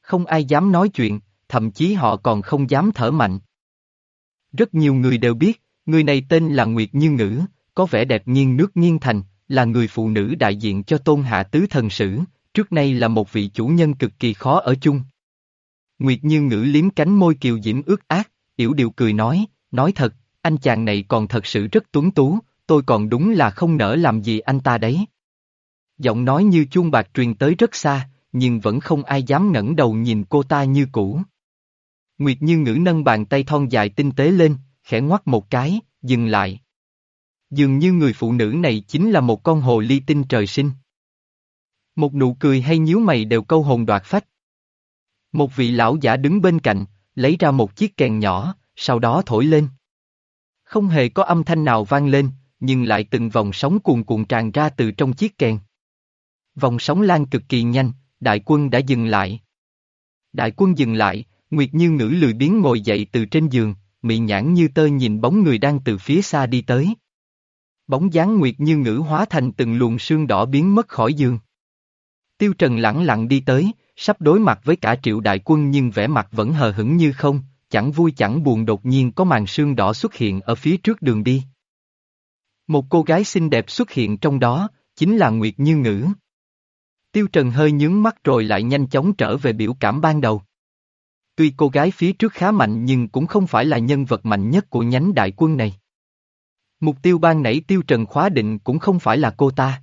Không ai dám nói chuyện, thậm chí họ còn không dám thở mạnh. Rất nhiều người đều biết, người này tên là Nguyệt Như Ngữ, có vẻ đẹp nghiêng nước nghiêng thành, là người phụ nữ đại diện cho tôn hạ tứ thần sử, trước nay là một vị chủ nhân cực kỳ khó ở chung. Nguyệt Như Ngữ liếm cánh môi kiều diễm ướt ác, yểu điệu cười nói, nói thật, anh chàng này còn thật sự rất tuấn tú, tôi còn đúng là không nỡ làm gì anh ta đấy. Giọng nói như chuông bạc truyền tới rất xa, nhưng vẫn không ai dám ngẩng đầu nhìn cô ta như cũ. Nguyệt Như Ngữ nâng bàn tay thon dài tinh tế lên, khẽ ngoắt một cái, dừng lại. Dường như người phụ nữ này chính là một con hồ ly tinh trời sinh. Một nụ cười hay nhíu mày đều câu hồn đoạt phách. Một vị lão giả đứng bên cạnh, lấy ra một chiếc kèn nhỏ, sau đó thổi lên. Không hề có âm thanh nào vang lên, nhưng lại từng vòng sóng cuồn cuộn tràn ra từ trong chiếc kèn. Vòng sóng lan cực kỳ nhanh, đại quân đã dừng lại. Đại quân dừng lại, Nguyệt Như Ngữ lười biếng ngồi dậy từ trên giường, mị nhãn như tơ nhìn bóng người đang từ phía xa đi tới. Bóng dáng Nguyệt Như Ngữ hóa thành từng luồng sương đỏ biến mất khỏi giường. Tiêu Trần lẳng lặng đi tới, sắp đối mặt với cả triệu đại quân nhưng vẻ mặt vẫn hờ hững như không, chẳng vui chẳng buồn đột nhiên có màn sương đỏ xuất hiện ở phía trước đường đi. Một cô gái xinh đẹp xuất hiện trong đó, chính là Nguyệt Như Ngữ. Tiêu Trần hơi nhướng mắt rồi lại nhanh chóng trở về biểu cảm ban đầu. Tuy cô gái phía trước khá mạnh nhưng cũng không phải là nhân vật mạnh nhất của nhánh đại quân này. Mục tiêu ban nãy Tiêu Trần khóa định cũng không phải là cô ta.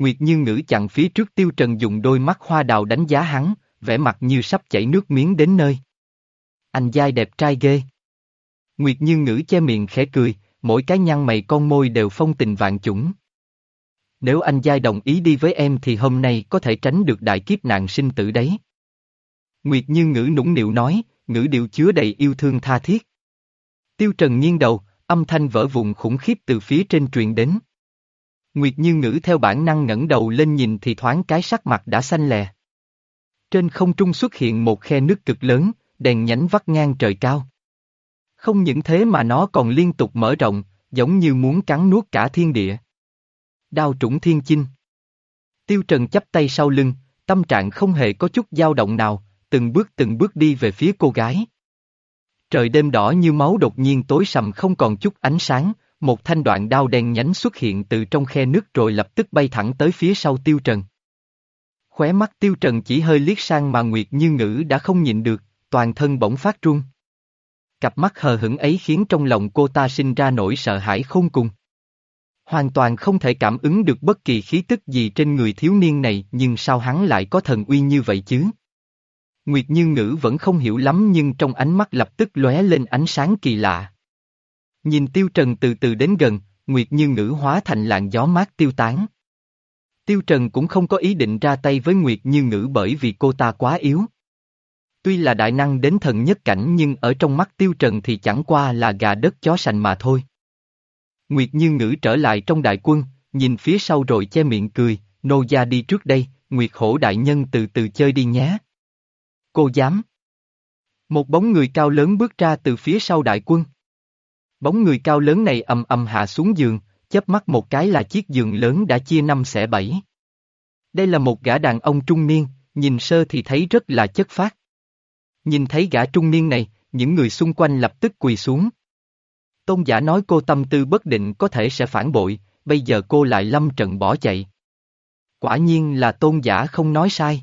Nguyệt Như Ngữ chặn phía trước Tiêu Trần dùng đôi mắt hoa đào đánh giá hắn, vẻ mặt như sắp chảy nước miếng đến nơi. Anh dai đẹp trai ghê. Nguyệt Như Ngữ che miệng khẽ cười, mỗi cái nhăn mày con môi đều phong tình vạn chủng. Nếu anh dai đồng ý đi với em thì hôm nay có thể tránh được đại kiếp nạn sinh tử đấy. Nguyệt Như Ngữ nũng nịu nói, ngữ điệu chứa đầy yêu thương tha thiết. Tiêu Trần nghiêng đầu, âm thanh vỡ vụn khủng khiếp từ phía trên truyền đến. Nguyệt Như Ngữ theo bản năng ngẩng đầu lên nhìn thì thoáng cái sắc mặt đã xanh lè. Trên không trung xuất hiện một khe nước cực lớn, đèn nhánh vắt ngang trời cao. Không những thế mà nó còn liên tục mở rộng, giống như muốn cắn nuốt cả thiên địa. Đao trũng thiên chinh. Tiêu Trần chắp tay sau lưng, tâm trạng không hề có chút dao động nào, từng bước từng bước đi về phía cô gái. Trời đêm đỏ như máu đột nhiên tối sầm không còn chút ánh sáng, một thanh đoạn đao đen nhánh xuất hiện từ trong khe nước rồi lập tức bay thẳng tới phía sau Tiêu Trần. Khóe mắt Tiêu Trần chỉ hơi liếc sang mà Nguyệt Như Ngữ đã không nhịn được, toàn thân bỗng phát run. Cặp mắt hờ hững ấy khiến trong lòng cô ta sinh ra nỗi sợ hãi khôn cùng. Hoàn toàn không thể cảm ứng được bất kỳ khí tức gì trên người thiếu niên này nhưng sao hắn lại có thần uy như vậy chứ? Nguyệt Như Ngữ vẫn không hiểu lắm nhưng trong ánh mắt lập tức lóe lên ánh sáng kỳ lạ. Nhìn Tiêu Trần từ từ đến gần, Nguyệt Như Ngữ hóa thành làn gió mát tiêu tán. Tiêu Trần cũng không có ý định ra tay với Nguyệt Như Ngữ bởi vì cô ta quá yếu. Tuy là đại năng đến thần nhất cảnh nhưng ở trong mắt Tiêu Trần thì chẳng qua là gà đất chó sành mà thôi. Nguyệt Như Ngữ trở lại trong đại quân, nhìn phía sau rồi che miệng cười, nô gia đi trước đây, Nguyệt Hổ đại nhân từ từ chơi đi nhé. Cô dám. Một bóng người cao lớn bước ra từ phía sau đại quân. Bóng người cao lớn này ầm ầm hạ xuống giường, chớp mắt một cái là chiếc giường lớn đã chia năm xẻ bảy. Đây là một gã đàn ông trung niên, nhìn sơ thì thấy rất là chất phát. Nhìn thấy gã trung niên này, những người xung quanh lập tức quỳ xuống. Tôn giả nói cô tâm tư bất định có thể sẽ phản bội, bây giờ cô lại lâm trận bỏ chạy. Quả nhiên là tôn giả không nói sai.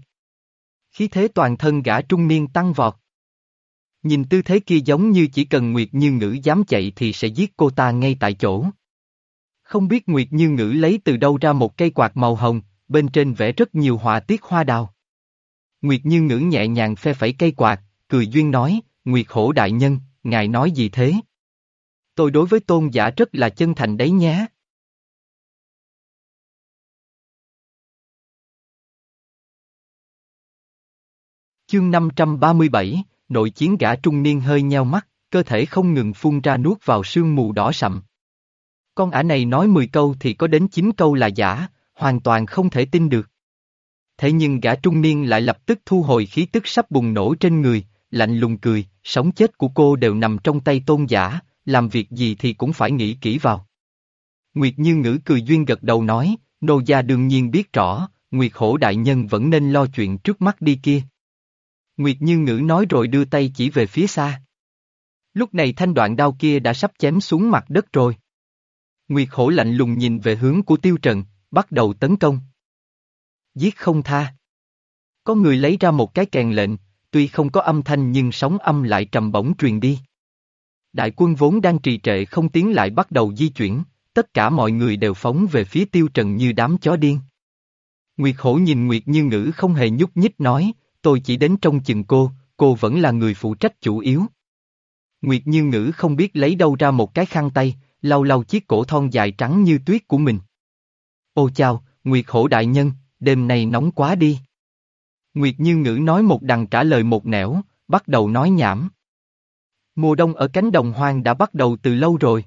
Khí thế toàn thân gã trung niên tăng vọt. Nhìn tư thế kia giống như chỉ cần Nguyệt Như Ngữ dám chạy thì sẽ giết cô ta ngay tại chỗ. Không biết Nguyệt Như Ngữ lấy từ đâu ra một cây quạt màu hồng, bên trên vẽ rất nhiều họa tiết hoa đào. Nguyệt Như Ngữ nhẹ nhàng phe phẩy cây quạt, cười duyên nói, Nguyệt Hổ đại nhân, ngài nói gì thế? Tôi đối với tôn giả rất là chân thành đấy nhé. Chương 537, nội chiến gã trung niên hơi nheo mắt, cơ thể không ngừng phun ra nuốt vào sương mù đỏ sậm. Con ả này nói 10 câu thì có đến 9 câu là giả, hoàn toàn không thể tin được. Thế nhưng gã trung niên lại lập tức thu hồi khí tức sắp bùng nổ trên người, lạnh lùng cười, sống chết của cô đều nằm trong tay tôn giả, làm việc gì thì cũng phải nghĩ kỹ vào. Nguyệt Như Ngữ cười duyên gật đầu nói, nô gia đương nhiên biết rõ, Nguyệt Hổ đại nhân vẫn nên lo chuyện trước mắt đi kia. Nguyệt Như Ngữ nói rồi đưa tay chỉ về phía xa. Lúc này thanh đoạn đao kia đã sắp chém xuống mặt đất rồi. Nguyệt Hổ lạnh lùng nhìn về hướng của Tiêu Trần, bắt đầu tấn công. Giết không tha. Có người lấy ra một cái kèn lệnh, tuy không có âm thanh nhưng sóng âm lại trầm bổng truyền đi. Đại quân vốn đang trì trệ không tiến lại bắt đầu di chuyển, tất cả mọi người đều phóng về phía Tiêu Trần như đám chó điên. Nguyệt Hổ nhìn Nguyệt Như Ngữ không hề nhúc nhích nói, tôi chỉ đến trong chừng cô, cô vẫn là người phụ trách chủ yếu. Nguyệt Như Ngữ không biết lấy đâu ra một cái khăn tay, lau lau chiếc cổ thon dài trắng như tuyết của mình. Ô chào, Nguyệt Hổ Đại Nhân, đêm nay nóng quá đi. Nguyệt Như Ngữ nói một đằng trả lời một nẻo, bắt đầu nói nhảm. Mùa đông ở cánh đồng hoang đã bắt đầu từ lâu rồi.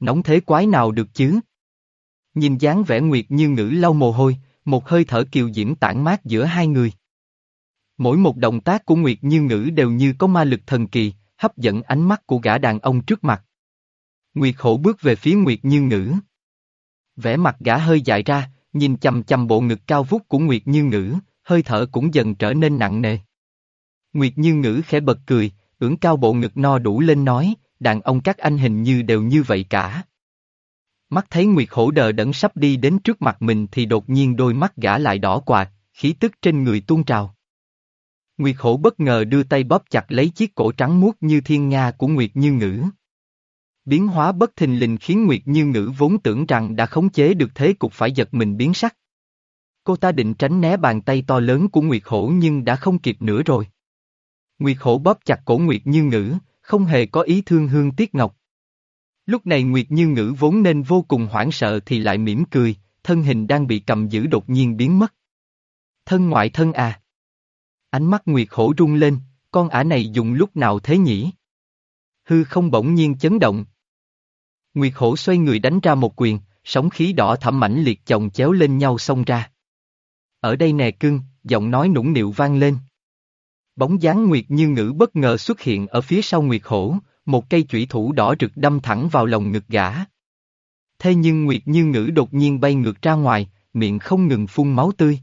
Nóng thế quái nào được chứ? Nhìn dáng vẻ Nguyệt Như Ngữ lau mồ hôi, một hơi thở kiều diễm tản mát giữa hai người. Mỗi một động tác của Nguyệt Như Ngữ đều như có ma lực thần kỳ, hấp dẫn ánh mắt của gã đàn ông trước mặt. Nguyệt Hổ bước về phía Nguyệt Như Ngữ. Vẻ mặt gã hơi dại ra, nhìn chầm chầm bộ ngực cao vút của Nguyệt Như Ngữ, hơi thở cũng dần trở nên nặng nề. Nguyệt Như Ngữ khẽ bật cười, ưỡn cao bộ ngực no đủ lên nói, đàn ông các anh hình như đều như vậy cả. Mắt thấy Nguyệt Hổ đờ đẫn sắp đi đến trước mặt mình thì đột nhiên đôi mắt gã lại đỏ quạt, khí tức trên người tuôn trào. Nguyệt Hổ bất ngờ đưa tay bóp chặt lấy chiếc cổ trắng muốt như thiên nga của Nguyệt Như Ngữ. Biến hóa bất thình lình khiến Nguyệt Như Ngữ vốn tưởng rằng đã khống chế được thế cục phải giật mình biến sắc. Cô ta định tránh né bàn tay to lớn của Nguyệt Hổ nhưng đã không kịp nữa rồi. Nguyệt Hổ bóp chặt cổ Nguyệt Như Ngữ, không hề có ý thương hương tiếc ngọc. Lúc này Nguyệt Như Ngữ vốn nên vô cùng hoảng sợ thì lại mỉm cười, thân hình đang bị cầm giữ đột nhiên biến mất. Thân ngoại thân à. Ánh mắt Nguyệt Hổ rung lên, con ả này dùng lúc nào thế nhỉ? Hư không bỗng nhiên chấn động. Nguyệt Hổ xoay người đánh ra một quyền, sóng khí đỏ thẳm mãnh liệt chồng chéo lên nhau xông ra. Ở đây nè cưng, giọng nói nũng nịu vang lên. Bóng dáng Nguyệt Như Ngữ bất ngờ xuất hiện ở phía sau Nguyệt Hổ, một cây chủy thủ đỏ rực đâm thẳng vào lòng ngực gã. Thế nhưng Nguyệt Như Ngữ đột nhiên bay ngược ra ngoài, miệng không ngừng phun máu tươi.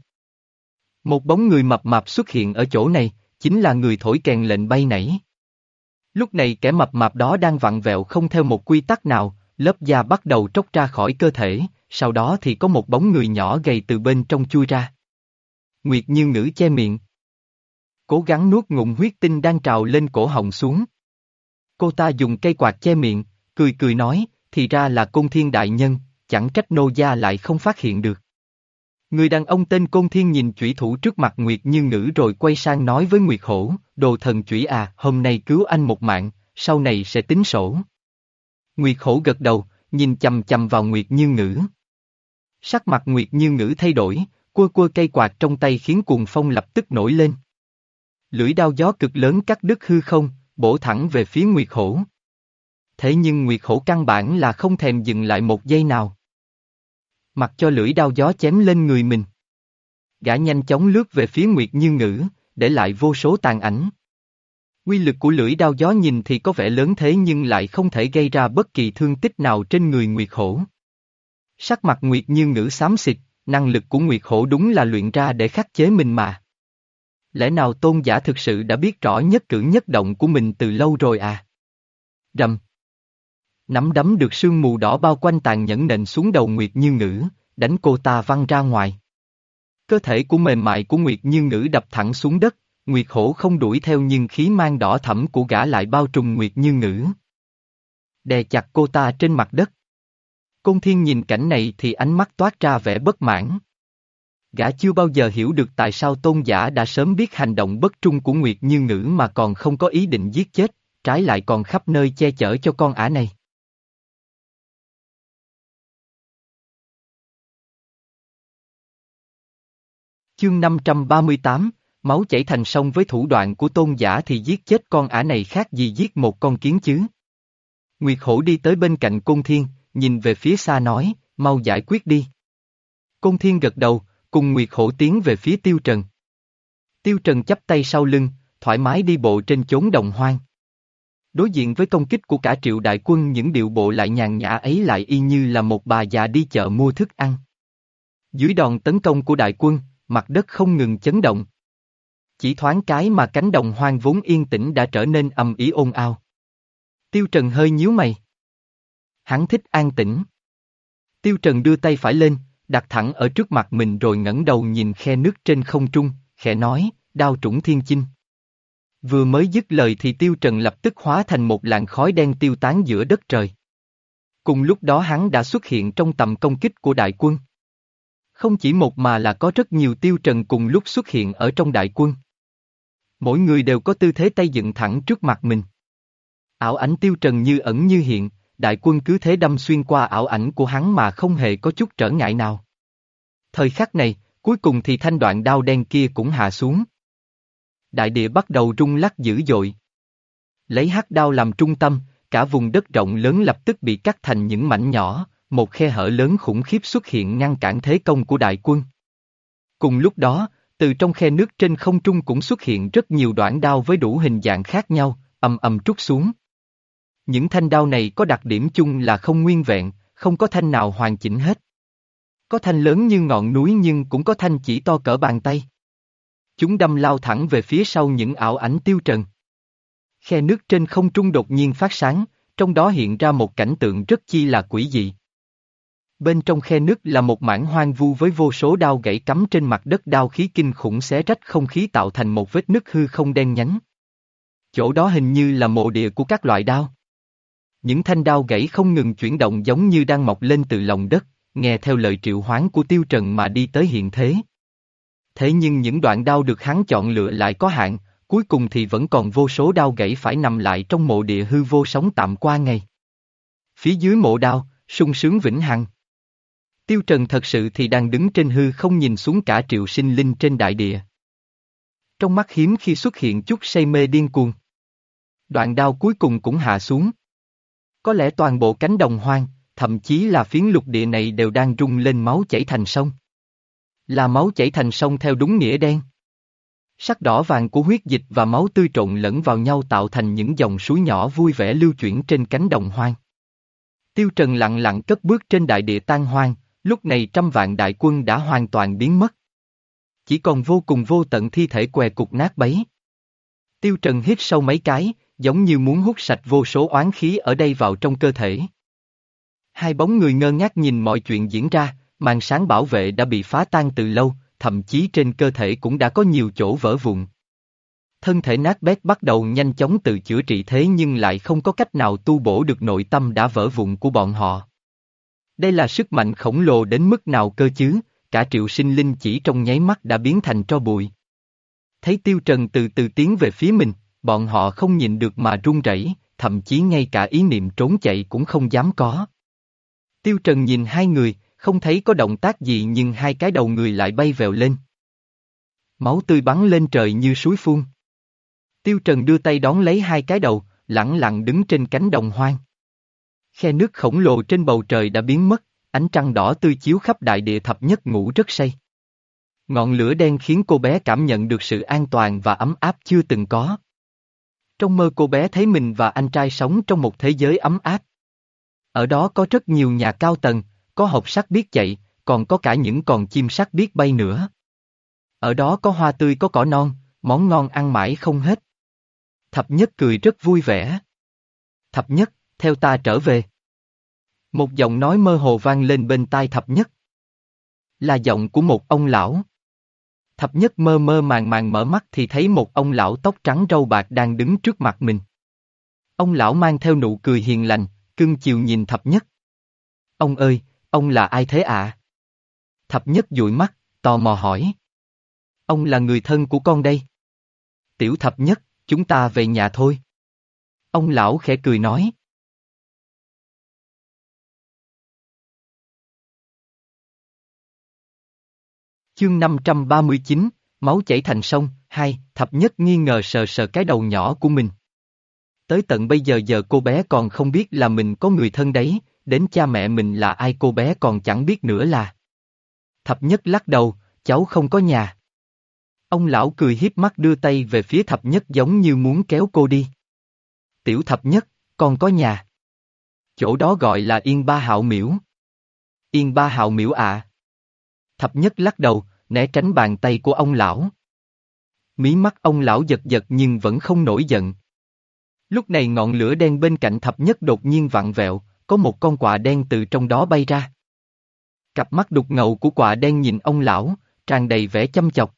Một bóng người mập mạp xuất hiện ở chỗ này, chính là người thổi kèn lệnh bay nảy. Lúc này kẻ mập mạp đó đang vặn vẹo không theo một quy tắc nào, lớp da bắt đầu tróc ra khỏi cơ thể, sau đó thì có một bóng người nhỏ gầy từ bên trong chui ra. Nguyệt như ngữ che miệng. Cố gắng nuốt ngụm huyết tinh đang trào lên cổ họng xuống. Cô ta dùng cây quạt che miệng, cười cười nói, thì ra là công thiên đại nhân, chẳng trách nô gia lại không phát hiện được. Người đàn ông tên Côn Thiên nhìn chủy thủ trước mặt Nguyệt Như Ngữ rồi quay sang nói với Nguyệt Hổ, đồ thần chủy à, hôm nay cứu anh một mạng, sau này sẽ tính sổ. Nguyệt Hổ gật đầu, nhìn chầm chầm vào Nguyệt Như Ngữ. Sắc mặt Nguyệt Như Ngữ thay đổi, cua cua cây quạt trong tay khiến cuồng phong lập tức nổi lên. Lưỡi đao gió cực lớn cắt đứt hư không, bổ thẳng về phía Nguyệt Hổ. Thế nhưng Nguyệt Hổ căn bản là không thèm dừng lại một giây nào mặc cho lưỡi đao gió chém lên người mình. Gã nhanh chóng lướt về phía Nguyệt Như Ngữ, để lại vô số tàn ảnh. Quy lực của lưỡi đao gió nhìn thì có vẻ lớn thế nhưng lại không thể gây ra bất kỳ thương tích nào trên người Nguyệt Hổ. Sắc mặt Nguyệt Như Ngữ xám xịt, năng lực của Nguyệt Hổ đúng là luyện ra để khắc chế mình mà. Lẽ nào tôn giả thực sự đã biết rõ nhất cử nhất động của mình từ lâu rồi à? Rầm. Nắm đấm được sương mù đỏ bao quanh tàn nhẫn nện xuống đầu Nguyệt Như Ngữ, đánh cô ta văng ra ngoài. Cơ thể của mềm mại của Nguyệt Như Ngữ đập thẳng xuống đất, Nguyệt Hổ không đuổi theo nhưng khí mang đỏ thẫm của gã lại bao trùm Nguyệt Như Ngữ. Đè chặt cô ta trên mặt đất. Côn Thiên nhìn cảnh này thì ánh mắt toát ra vẻ bất mãn. Gã chưa bao giờ hiểu được tại sao tôn giả đã sớm biết hành động bất trung của Nguyệt Như Ngữ mà còn không có ý định giết chết, trái lại còn khắp nơi che chở cho con ả này. Chương 538, máu chảy thành sông với thủ đoạn của tôn giả thì giết chết con ả này khác gì giết một con kiến chứ. Nguyệt Hổ đi tới bên cạnh Côn Thiên, nhìn về phía xa nói, mau giải quyết đi. Côn Thiên gật đầu, cùng Nguyệt Hổ tiến về phía Tiêu Trần. Tiêu Trần chắp tay sau lưng, thoải mái đi bộ trên chốn đồng hoang. Đối diện với công kích của cả triệu đại quân những điệu bộ lại nhàn nhã ấy lại y như là một bà già đi chợ mua thức ăn. Dưới đòn tấn công của đại quân, mặt đất không ngừng chấn động. Chỉ thoáng cái mà cánh đồng hoang vốn yên tĩnh đã trở nên ầm ĩ ồn ào. Tiêu Trần hơi nhíu mày. Hắn thích an tĩnh. Tiêu Trần đưa tay phải lên, đặt thẳng ở trước mặt mình rồi ngẩng đầu nhìn khe nước trên không trung, khẽ nói, đao trũng thiên chinh. Vừa mới dứt lời thì Tiêu Trần lập tức hóa thành một làn khói đen tiêu tán giữa đất trời. Cùng lúc đó hắn đã xuất hiện trong tầm công kích của đại quân. Không chỉ một mà là có rất nhiều Tiêu Trần cùng lúc xuất hiện ở trong đại quân. Mỗi người đều có tư thế tay dựng thẳng trước mặt mình. Ảo ảnh Tiêu Trần như ẩn như hiện, đại quân cứ thế đâm xuyên qua ảo ảnh của hắn mà không hề có chút trở ngại nào. Thời khắc này, cuối cùng thì thanh đoạn đao đen kia cũng hạ xuống. Đại địa bắt đầu rung lắc dữ dội. Lấy hắc đao làm trung tâm, cả vùng đất rộng lớn lập tức bị cắt thành những mảnh nhỏ, một khe hở lớn khủng khiếp xuất hiện ngăn cản thế công của đại quân. Cùng lúc đó, từ trong khe nước trên không trung cũng xuất hiện rất nhiều đoạn đao với đủ hình dạng khác nhau, ầm ầm trút xuống. Những thanh đao này có đặc điểm chung là không nguyên vẹn, không có thanh nào hoàn chỉnh hết. Có thanh lớn như ngọn núi nhưng cũng có thanh chỉ to cỡ bàn tay. Chúng đâm lao thẳng về phía sau những ảo ảnh tiêu trần. Khe nước trên không trung đột nhiên phát sáng, trong đó hiện ra một cảnh tượng rất chi là quỷ dị. Bên trong khe nước là một mảng hoang vu với vô số đao gãy cắm trên mặt đất đao khí kinh khủng xé rách không khí tạo thành một vết nứt hư không đen nhánh. Chỗ đó hình như là mộ địa của các loại đao. Những thanh đao gãy không ngừng chuyển động giống như đang mọc lên từ lòng đất, nghe theo lời triệu hoán của tiêu trần mà đi tới hiện thế. Thế nhưng những đoạn đao được hắn chọn lựa lại có hạn, cuối cùng thì vẫn còn vô số đao gãy phải nằm lại trong mộ địa hư vô sống tạm qua ngày. Phía dưới mộ đao, sung sướng vĩnh hằng. Tiêu Trần thật sự thì đang đứng trên hư không nhìn xuống cả triệu sinh linh trên đại địa. Trong mắt hiếm khi xuất hiện chút say mê điên cuồng. Đoạn đao cuối cùng cũng hạ xuống. Có lẽ toàn bộ cánh đồng hoang, thậm chí là phiến lục địa này đều đang rung lên máu chảy thành sông. Là máu chảy thành sông theo đúng nghĩa đen. Sắc đỏ vàng của huyết dịch và máu tươi trộn lẫn vào nhau tạo thành những dòng suối nhỏ vui vẻ lưu chuyển trên cánh đồng hoang. Tiêu Trần lặng lặng cất bước trên đại địa tan hoang, lúc này trăm vạn đại quân đã hoàn toàn biến mất. Chỉ còn vô cùng vô tận thi thể què cục nát bấy. Tiêu Trần hít sâu mấy cái, giống như muốn hút sạch vô số oán khí ở đây vào trong cơ thể. Hai bóng người ngơ ngác nhìn mọi chuyện diễn ra, màn sáng bảo vệ đã bị phá tan từ lâu, thậm chí trên cơ thể cũng đã có nhiều chỗ vỡ vụn. Thân thể nát bét bắt đầu nhanh chóng tự chữa trị thế nhưng lại không có cách nào tu bổ được nội tâm đã vỡ vụn của bọn họ. Đây là sức mạnh khổng lồ đến mức nào cơ chứ, cả triệu sinh linh chỉ trong nháy mắt đã biến thành tro bụi. Thấy Tiêu Trần từ từ tiến về phía mình, bọn họ không nhìn được mà run rẩy, thậm chí ngay cả ý niệm trốn chạy cũng không dám có. Tiêu Trần nhìn hai người, không thấy có động tác gì nhưng hai cái đầu người lại bay vèo lên. Máu tươi bắn lên trời như suối phun. Tiêu Trần đưa tay đón lấy hai cái đầu, lặng lặng đứng trên cánh đồng hoang. Khe nước khổng lồ trên bầu trời đã biến mất, ánh trăng đỏ tươi chiếu khắp đại địa thập nhất ngủ rất say. Ngọn lửa đen khiến cô bé cảm nhận được sự an toàn và ấm áp chưa từng có. Trong mơ cô bé thấy mình và anh trai sống trong một thế giới ấm áp. Ở đó có rất nhiều nhà cao tầng, có hộp sắt biết chạy, còn có cả những con chim sắt biết bay nữa. Ở đó có hoa tươi có cỏ non, món ngon ăn mãi không hết. Thập nhất cười rất vui vẻ. Thập nhất, theo ta trở về. Một giọng nói mơ hồ vang lên bên tai thập nhất. Là giọng của một ông lão. Thập nhất mơ mơ màng màng mở mắt thì thấy một ông lão tóc trắng râu bạc đang đứng trước mặt mình. Ông lão mang theo nụ cười hiền lành, cưng chiều nhìn thập nhất. Ông ơi, ông là ai thế ạ? À? Thập nhất dụi mắt, tò mò hỏi. Ông là người thân của con đây. Tiểu thập nhất, chúng ta về nhà thôi. Ông lão khẽ cười nói. Chương 539, máu chảy thành sông, hai, thập nhất nghi ngờ sờ sờ cái đầu nhỏ của mình. Tới tận bây giờ giờ cô bé còn không biết là mình có người thân đấy, đến cha mẹ mình là ai cô bé còn chẳng biết nữa là. Thập nhất lắc đầu, cháu không có nhà. Ông lão cười hiếp mắt đưa tay về phía thập nhất giống như muốn kéo cô đi. Tiểu thập nhất, con có nhà. Chỗ đó gọi là Yên Ba Hạo Miễu. Yên Ba Hạo Miễu à. Thập nhất lắc đầu, né tránh bàn tay của ông lão. Mí mắt ông lão giật giật nhưng vẫn không nổi giận. Lúc này ngọn lửa đen bên cạnh thập nhất đột nhiên vặn vẹo, có một con quạ đen từ trong đó bay ra. Cặp mắt đục ngầu của quạ đen nhìn ông lão, tràn đầy vẻ chăm chọc.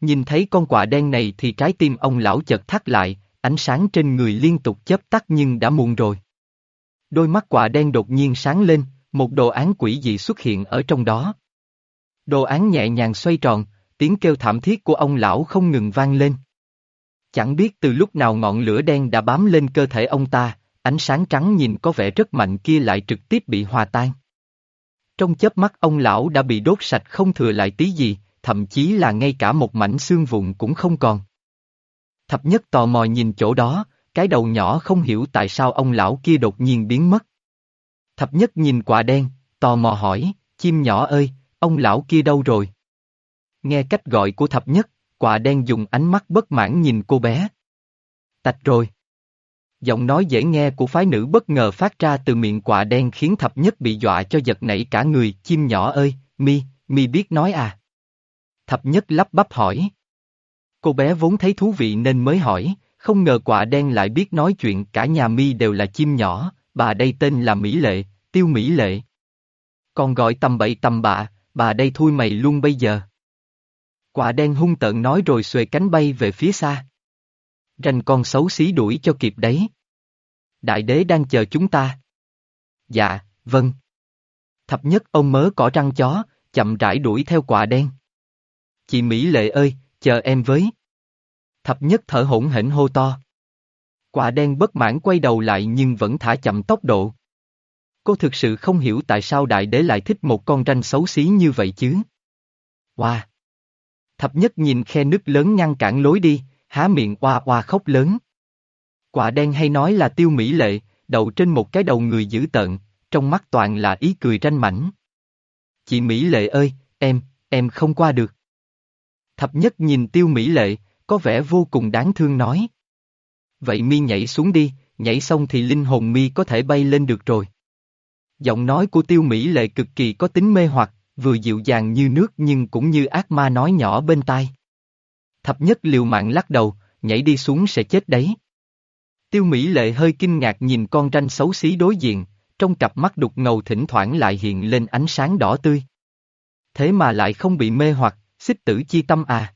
Nhìn thấy con quạ đen này thì trái tim ông lão chợt thắt lại, ánh sáng trên người liên tục chớp tắt nhưng đã muộn rồi. Đôi mắt quạ đen đột nhiên sáng lên, một đồ án quỷ dị xuất hiện ở trong đó. Đồ án nhẹ nhàng xoay tròn, tiếng kêu thảm thiết của ông lão không ngừng vang lên. Chẳng biết từ lúc nào ngọn lửa đen đã bám lên cơ thể ông ta, ánh sáng trắng nhìn có vẻ rất mạnh kia lại trực tiếp bị hòa tan. Trong chớp mắt ông lão đã bị đốt sạch không thừa lại tí gì, thậm chí là ngay cả một mảnh xương vụn cũng không còn. Thập nhất tò mò nhìn chỗ đó, cái đầu nhỏ không hiểu tại sao ông lão kia đột nhiên biến mất. Thập nhất nhìn quả đen, tò mò hỏi, chim nhỏ ơi, ông lão kia đâu rồi? Nghe cách gọi của thập nhất, quả đen dùng ánh mắt bất mãn nhìn cô bé. Tạch rồi. Giọng nói dễ nghe của phái nữ bất ngờ phát ra từ miệng quạ đen khiến thập nhất bị dọa cho giật nảy cả người, chim nhỏ ơi, mi, mi biết nói à? Thập nhất lắp bắp hỏi. Cô bé vốn thấy thú vị nên mới hỏi, không ngờ quạ đen lại biết nói chuyện cả nhà mi đều là chim nhỏ, bà đây tên là Mỹ Lệ, Tiêu Mỹ Lệ. Còn gọi tầm bậy tầm bạ, bà đây thui mày luôn bây giờ. Quạ đen hung tợn nói rồi xuề cánh bay về phía xa. rành con xấu xí đuổi cho kịp đấy. Đại đế đang chờ chúng ta. Dạ, vâng. Thập nhất ông mớ cỏ răng chó, chậm rãi đuổi theo quạ đen. Chị Mỹ Lệ ơi, chờ em với. Thập nhất thở hổn hển hô to. Quả đen bất mãn quay đầu lại nhưng vẫn thả chậm tốc độ. Cô thực sự không hiểu tại sao đại đế lại thích một con ranh xấu xí như vậy chứ. Wow! Thập nhất nhìn khe nước lớn ngăn cản lối đi, há miệng oa oa khóc lớn. Quả đen hay nói là tiêu mỹ lệ, đậu trên một cái đầu người dữ tợn, trong mắt toàn là ý cười ranh mảnh. Chị Mỹ lệ ơi, em, em không qua được. Thập nhất nhìn tiêu mỹ lệ, có vẻ vô cùng đáng thương nói. Vậy mi nhảy xuống đi, nhảy xong thì linh hồn mi có thể bay lên được rồi. Giọng nói của tiêu mỹ lệ cực kỳ có tính mê hoặc, vừa dịu dàng như nước nhưng cũng như ác ma nói nhỏ bên tai. Thập nhất liều mạng lắc đầu, nhảy đi xuống sẽ chết đấy. Tiêu Mỹ Lệ hơi kinh ngạc nhìn con ranh xấu xí đối diện, trong cặp mắt đục ngầu thỉnh thoảng lại hiện lên ánh sáng đỏ tươi. Thế mà lại không bị mê hoặc, xích tử chi tâm à.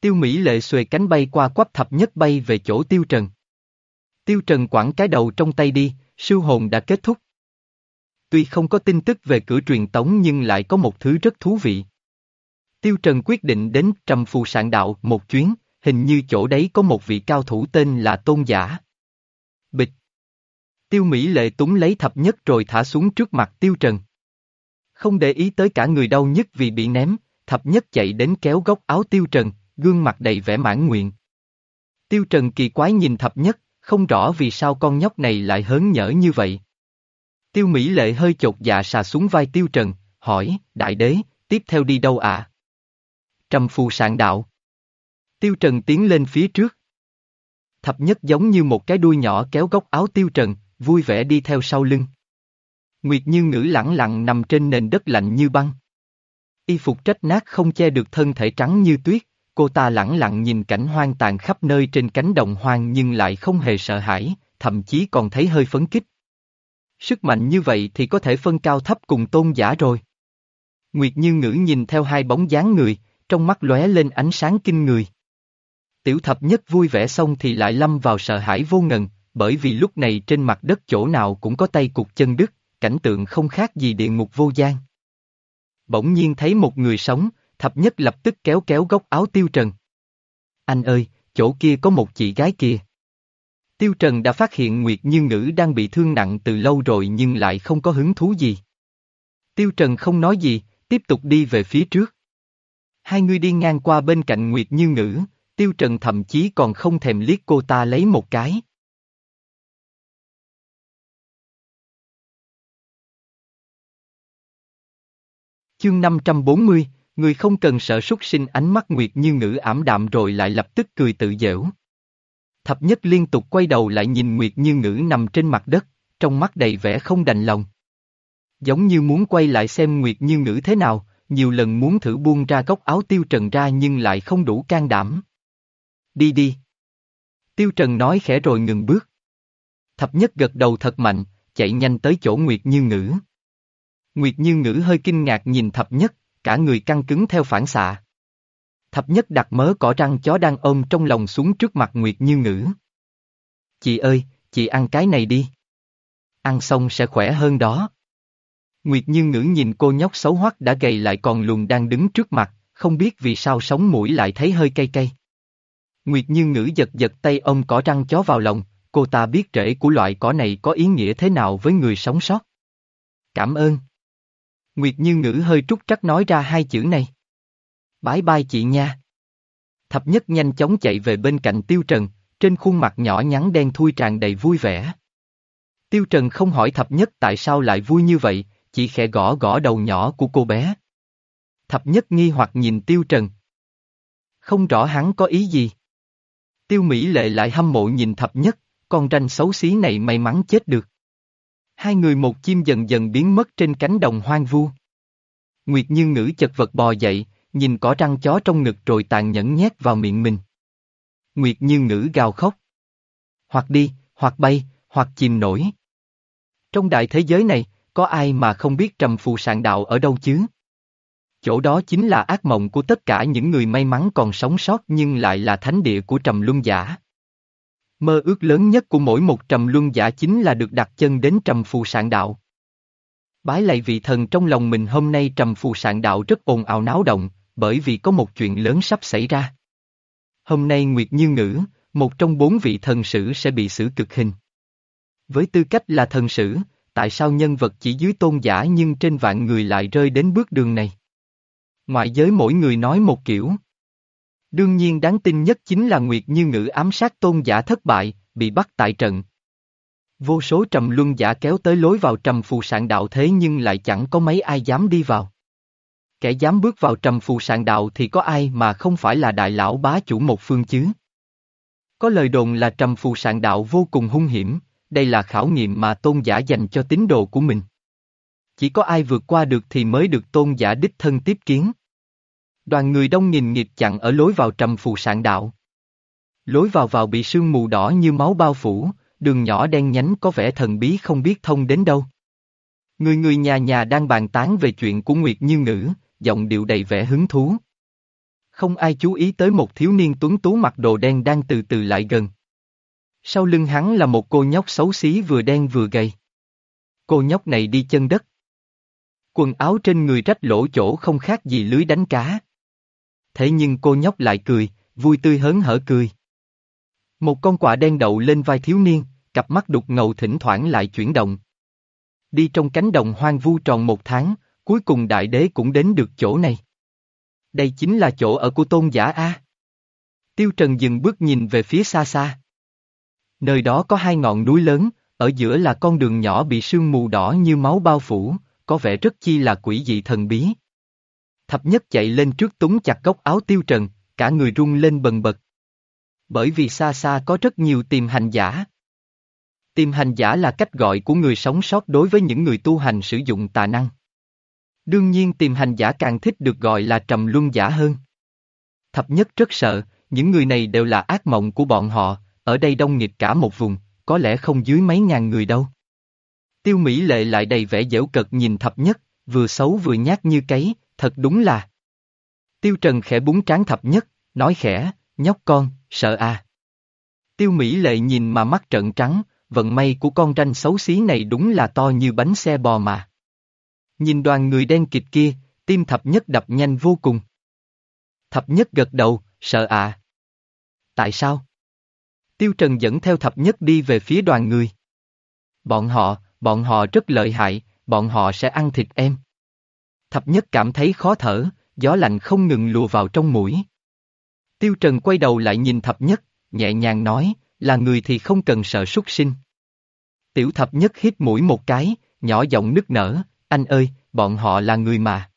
Tiêu Mỹ Lệ xuề cánh bay qua quắp thập nhất bay về chỗ Tiêu Trần. Tiêu Trần quẳng cái đầu trong tay đi, siêu hồn đã kết thúc. Tuy không có tin tức về cửa truyền tống nhưng lại có một thứ rất thú vị. Tiêu Trần quyết định đến trầm phù sạn đạo một chuyến, hình như chỗ đấy có một vị cao thủ tên là Tôn Giả. Bịch. Tiêu Mỹ Lệ túng lấy thập nhất rồi thả xuống trước mặt Tiêu Trần. Không để ý tới cả người đau nhất vì bị ném, thập nhất chạy đến kéo góc áo Tiêu Trần, gương mặt đầy vẻ mãn nguyện. Tiêu Trần kỳ quái nhìn thập nhất, không rõ vì sao con nhóc này lại hớn nhở như vậy. Tiêu Mỹ Lệ hơi chột dạ xà xuống vai Tiêu Trần, hỏi, đại đế, tiếp theo đi đâu ạ? À? Trầm phù sạn đạo. Tiêu Trần tiến lên phía trước. Thập nhất giống như một cái đuôi nhỏ kéo góc áo Tiêu Trần, vui vẻ đi theo sau lưng. Nguyệt Như Ngữ lẳng lặng nằm trên nền đất lạnh như băng. Y phục trách nát không che được thân thể trắng như tuyết, cô ta lẳng lặng nhìn cảnh hoang tàn khắp nơi trên cánh đồng hoang nhưng lại không hề sợ hãi, thậm chí còn thấy hơi phấn kích. Sức mạnh như vậy thì có thể phân cao thấp cùng tôn giả rồi. Nguyệt Như Ngữ nhìn theo hai bóng dáng người, trong mắt lóe lên ánh sáng kinh người. Tiểu thập nhất vui vẻ xong thì lại lâm vào sợ hãi vô ngần, bởi vì lúc này trên mặt đất chỗ nào cũng có tay cục chân đứt, cảnh tượng không khác gì địa ngục vô gian. Bỗng nhiên thấy một người sống, thập nhất lập tức kéo kéo góc áo tiêu trần. Anh ơi, chỗ kia có một chị gái kia. Tiêu Trần đã phát hiện Nguyệt Như Ngữ đang bị thương nặng từ lâu rồi nhưng lại không có hứng thú gì. Tiêu Trần không nói gì, tiếp tục đi về phía trước. Hai người đi ngang qua bên cạnh Nguyệt Như Ngữ, Tiêu Trần thậm chí còn không thèm liếc cô ta lấy một cái. Chương 540, người không cần sợ súc sinh ánh mắt Nguyệt Như Ngữ ảm đạm rồi lại lập tức cười tự dễu. Thập nhất liên tục quay đầu lại nhìn Nguyệt Như Ngữ nằm trên mặt đất, trong mắt đầy vẻ không đành lòng. Giống như muốn quay lại xem Nguyệt Như Ngữ thế nào, nhiều lần muốn thử buông ra góc áo Tiêu Trần ra nhưng lại không đủ can đảm. Đi đi. Tiêu Trần nói khẽ rồi ngừng bước. Thập nhất gật đầu thật mạnh, chạy nhanh tới chỗ Nguyệt Như Ngữ. Nguyệt Như Ngữ hơi kinh ngạc nhìn thập nhất, cả người căng cứng theo phản xạ. Thập nhất đặt mớ cỏ răng chó đang ôm trong lòng xuống trước mặt Nguyệt Như Ngữ. Chị ơi, chị ăn cái này đi. Ăn xong sẽ khỏe hơn đó. Nguyệt Như Ngữ nhìn cô nhóc xấu hoắc đã gầy lại còn lùn đang đứng trước mặt, không biết vì sao sống mũi lại thấy hơi cay cay. Nguyệt Như Ngữ giật giật tay ôm cỏ răng chó vào lòng, cô ta biết rễ của loại cỏ này có ý nghĩa thế nào với người sống sót. Cảm ơn. Nguyệt Như Ngữ hơi trúc trắc nói ra hai chữ này. Bái bai chị nha. Thập nhất nhanh chóng chạy về bên cạnh Tiêu Trần, trên khuôn mặt nhỏ nhắn đen thui tràn đầy vui vẻ. Tiêu Trần không hỏi thập nhất tại sao lại vui như vậy, chỉ khẽ gõ gõ đầu nhỏ của cô bé. Thập nhất nghi hoặc nhìn Tiêu Trần. Không rõ hắn có ý gì. Tiêu Mỹ lệ lại hâm mộ nhìn thập nhất, con ranh xấu xí này may mắn chết được. Hai người một chim dần dần biến mất trên cánh đồng hoang vu. Nguyệt Như Ngữ chật vật bò dậy, nhìn cỏ răng chó trong ngực rồi tàn nhẫn nhét vào miệng mình. Nguyệt Như Ngữ gào khóc. Hoặc đi, hoặc bay, hoặc chìm nổi. Trong đại thế giới này, có ai mà không biết trầm phù sạn đạo ở đâu chứ? Chỗ đó chính là ác mộng của tất cả những người may mắn còn sống sót nhưng lại là thánh địa của trầm luân giả. Mơ ước lớn nhất của mỗi một trầm luân giả chính là được đặt chân đến trầm phù sạn đạo. Bái lạy vị thần trong lòng mình hôm nay trầm phù sạn đạo rất ồn ào náo động, bởi vì có một chuyện lớn sắp xảy ra. Hôm nay Nguyệt Như Ngữ, một trong bốn vị thần sử sẽ bị xử cực hình. Với tư cách là thần sử, tại sao nhân vật chỉ dưới tôn giả nhưng trên vạn người lại rơi đến bước đường này? Ngoại giới mỗi người nói một kiểu. Đương nhiên đáng tin nhất chính là Nguyệt Như Ngữ ám sát tôn giả thất bại, bị bắt tại trận. Vô số trầm luân giả kéo tới lối vào trầm phù sạn đạo thế nhưng lại chẳng có mấy ai dám đi vào. Kẻ dám bước vào trầm phù sạn đạo thì có ai mà không phải là đại lão bá chủ một phương chứ? Có lời đồn là trầm phù sạn đạo vô cùng hung hiểm, đây là khảo nghiệm mà tôn giả dành cho tín đồ của mình. Chỉ có ai vượt qua được thì mới được tôn giả đích thân tiếp kiến. Đoàn người đông nghìn nghịt chặn ở lối vào trầm phù sạn đạo. Lối vào vào bị sương mù đỏ như máu bao phủ, đường nhỏ đen nhánh có vẻ thần bí không biết thông đến đâu. Người người nhà nhà đang bàn tán về chuyện của Nguyệt Như Ngữ, giọng điệu đầy vẻ hứng thú. Không ai chú ý tới một thiếu niên tuấn tú mặc đồ đen đang từ từ lại gần. Sau lưng hắn là một cô nhóc xấu xí vừa đen vừa gầy. Cô nhóc này đi chân đất. Quần áo trên người rách lỗ chỗ không khác gì lưới đánh cá. Thế nhưng cô nhóc lại cười, vui tươi hớn hở cười. Một con quạ đen đậu lên vai thiếu niên, cặp mắt đục ngầu thỉnh thoảng lại chuyển động. Đi trong cánh đồng hoang vu tròn một tháng, cuối cùng đại đế cũng đến được chỗ này. Đây chính là chỗ ở của tôn giả A. Tiêu Trần dừng bước nhìn về phía xa xa. Nơi đó có hai ngọn núi lớn, ở giữa là con đường nhỏ bị sương mù đỏ như máu bao phủ, có vẻ rất chi là quỷ dị thần bí. Thập nhất chạy lên trước túng chặt góc áo tiêu trần, cả người rung lên bần bật. Bởi vì xa xa có rất nhiều tìm hành giả. Tìm hành giả là cách gọi của người sống sót đối với những người tu hành sử dụng tà năng. Đương nhiên tìm hành giả càng thích được gọi là trầm luân giả hơn. Thập nhất rất sợ, những người này đều là ác mộng của bọn họ, ở đây đông nghịch cả một vùng, có lẽ không dưới mấy ngàn người đâu. Tiêu Mỹ lệ lại đầy vẻ dễu cợt nhìn thập nhất, vừa xấu vừa nhát như cấy, thật đúng là. Tiêu Trần khẽ búng trán thập nhất, nói khẽ, nhóc con, sợ à. Tiêu Mỹ lệ nhìn mà mắt trợn trắng, vận may của con ranh xấu xí này đúng là to như bánh xe bò mà. Nhìn đoàn người đen kịt kia, tim thập nhất đập nhanh vô cùng. Thập nhất gật đầu, sợ à. Tại sao? Tiêu Trần dẫn theo thập nhất đi về phía đoàn người. Bọn họ, bọn họ rất lợi hại, bọn họ sẽ ăn thịt em. Thập nhất cảm thấy khó thở, gió lạnh không ngừng lùa vào trong mũi. Tiêu Trần quay đầu lại nhìn thập nhất, nhẹ nhàng nói, là người thì không cần sợ súc sinh. Tiểu thập nhất hít mũi một cái, nhỏ giọng nức nở, anh ơi, bọn họ là người mà.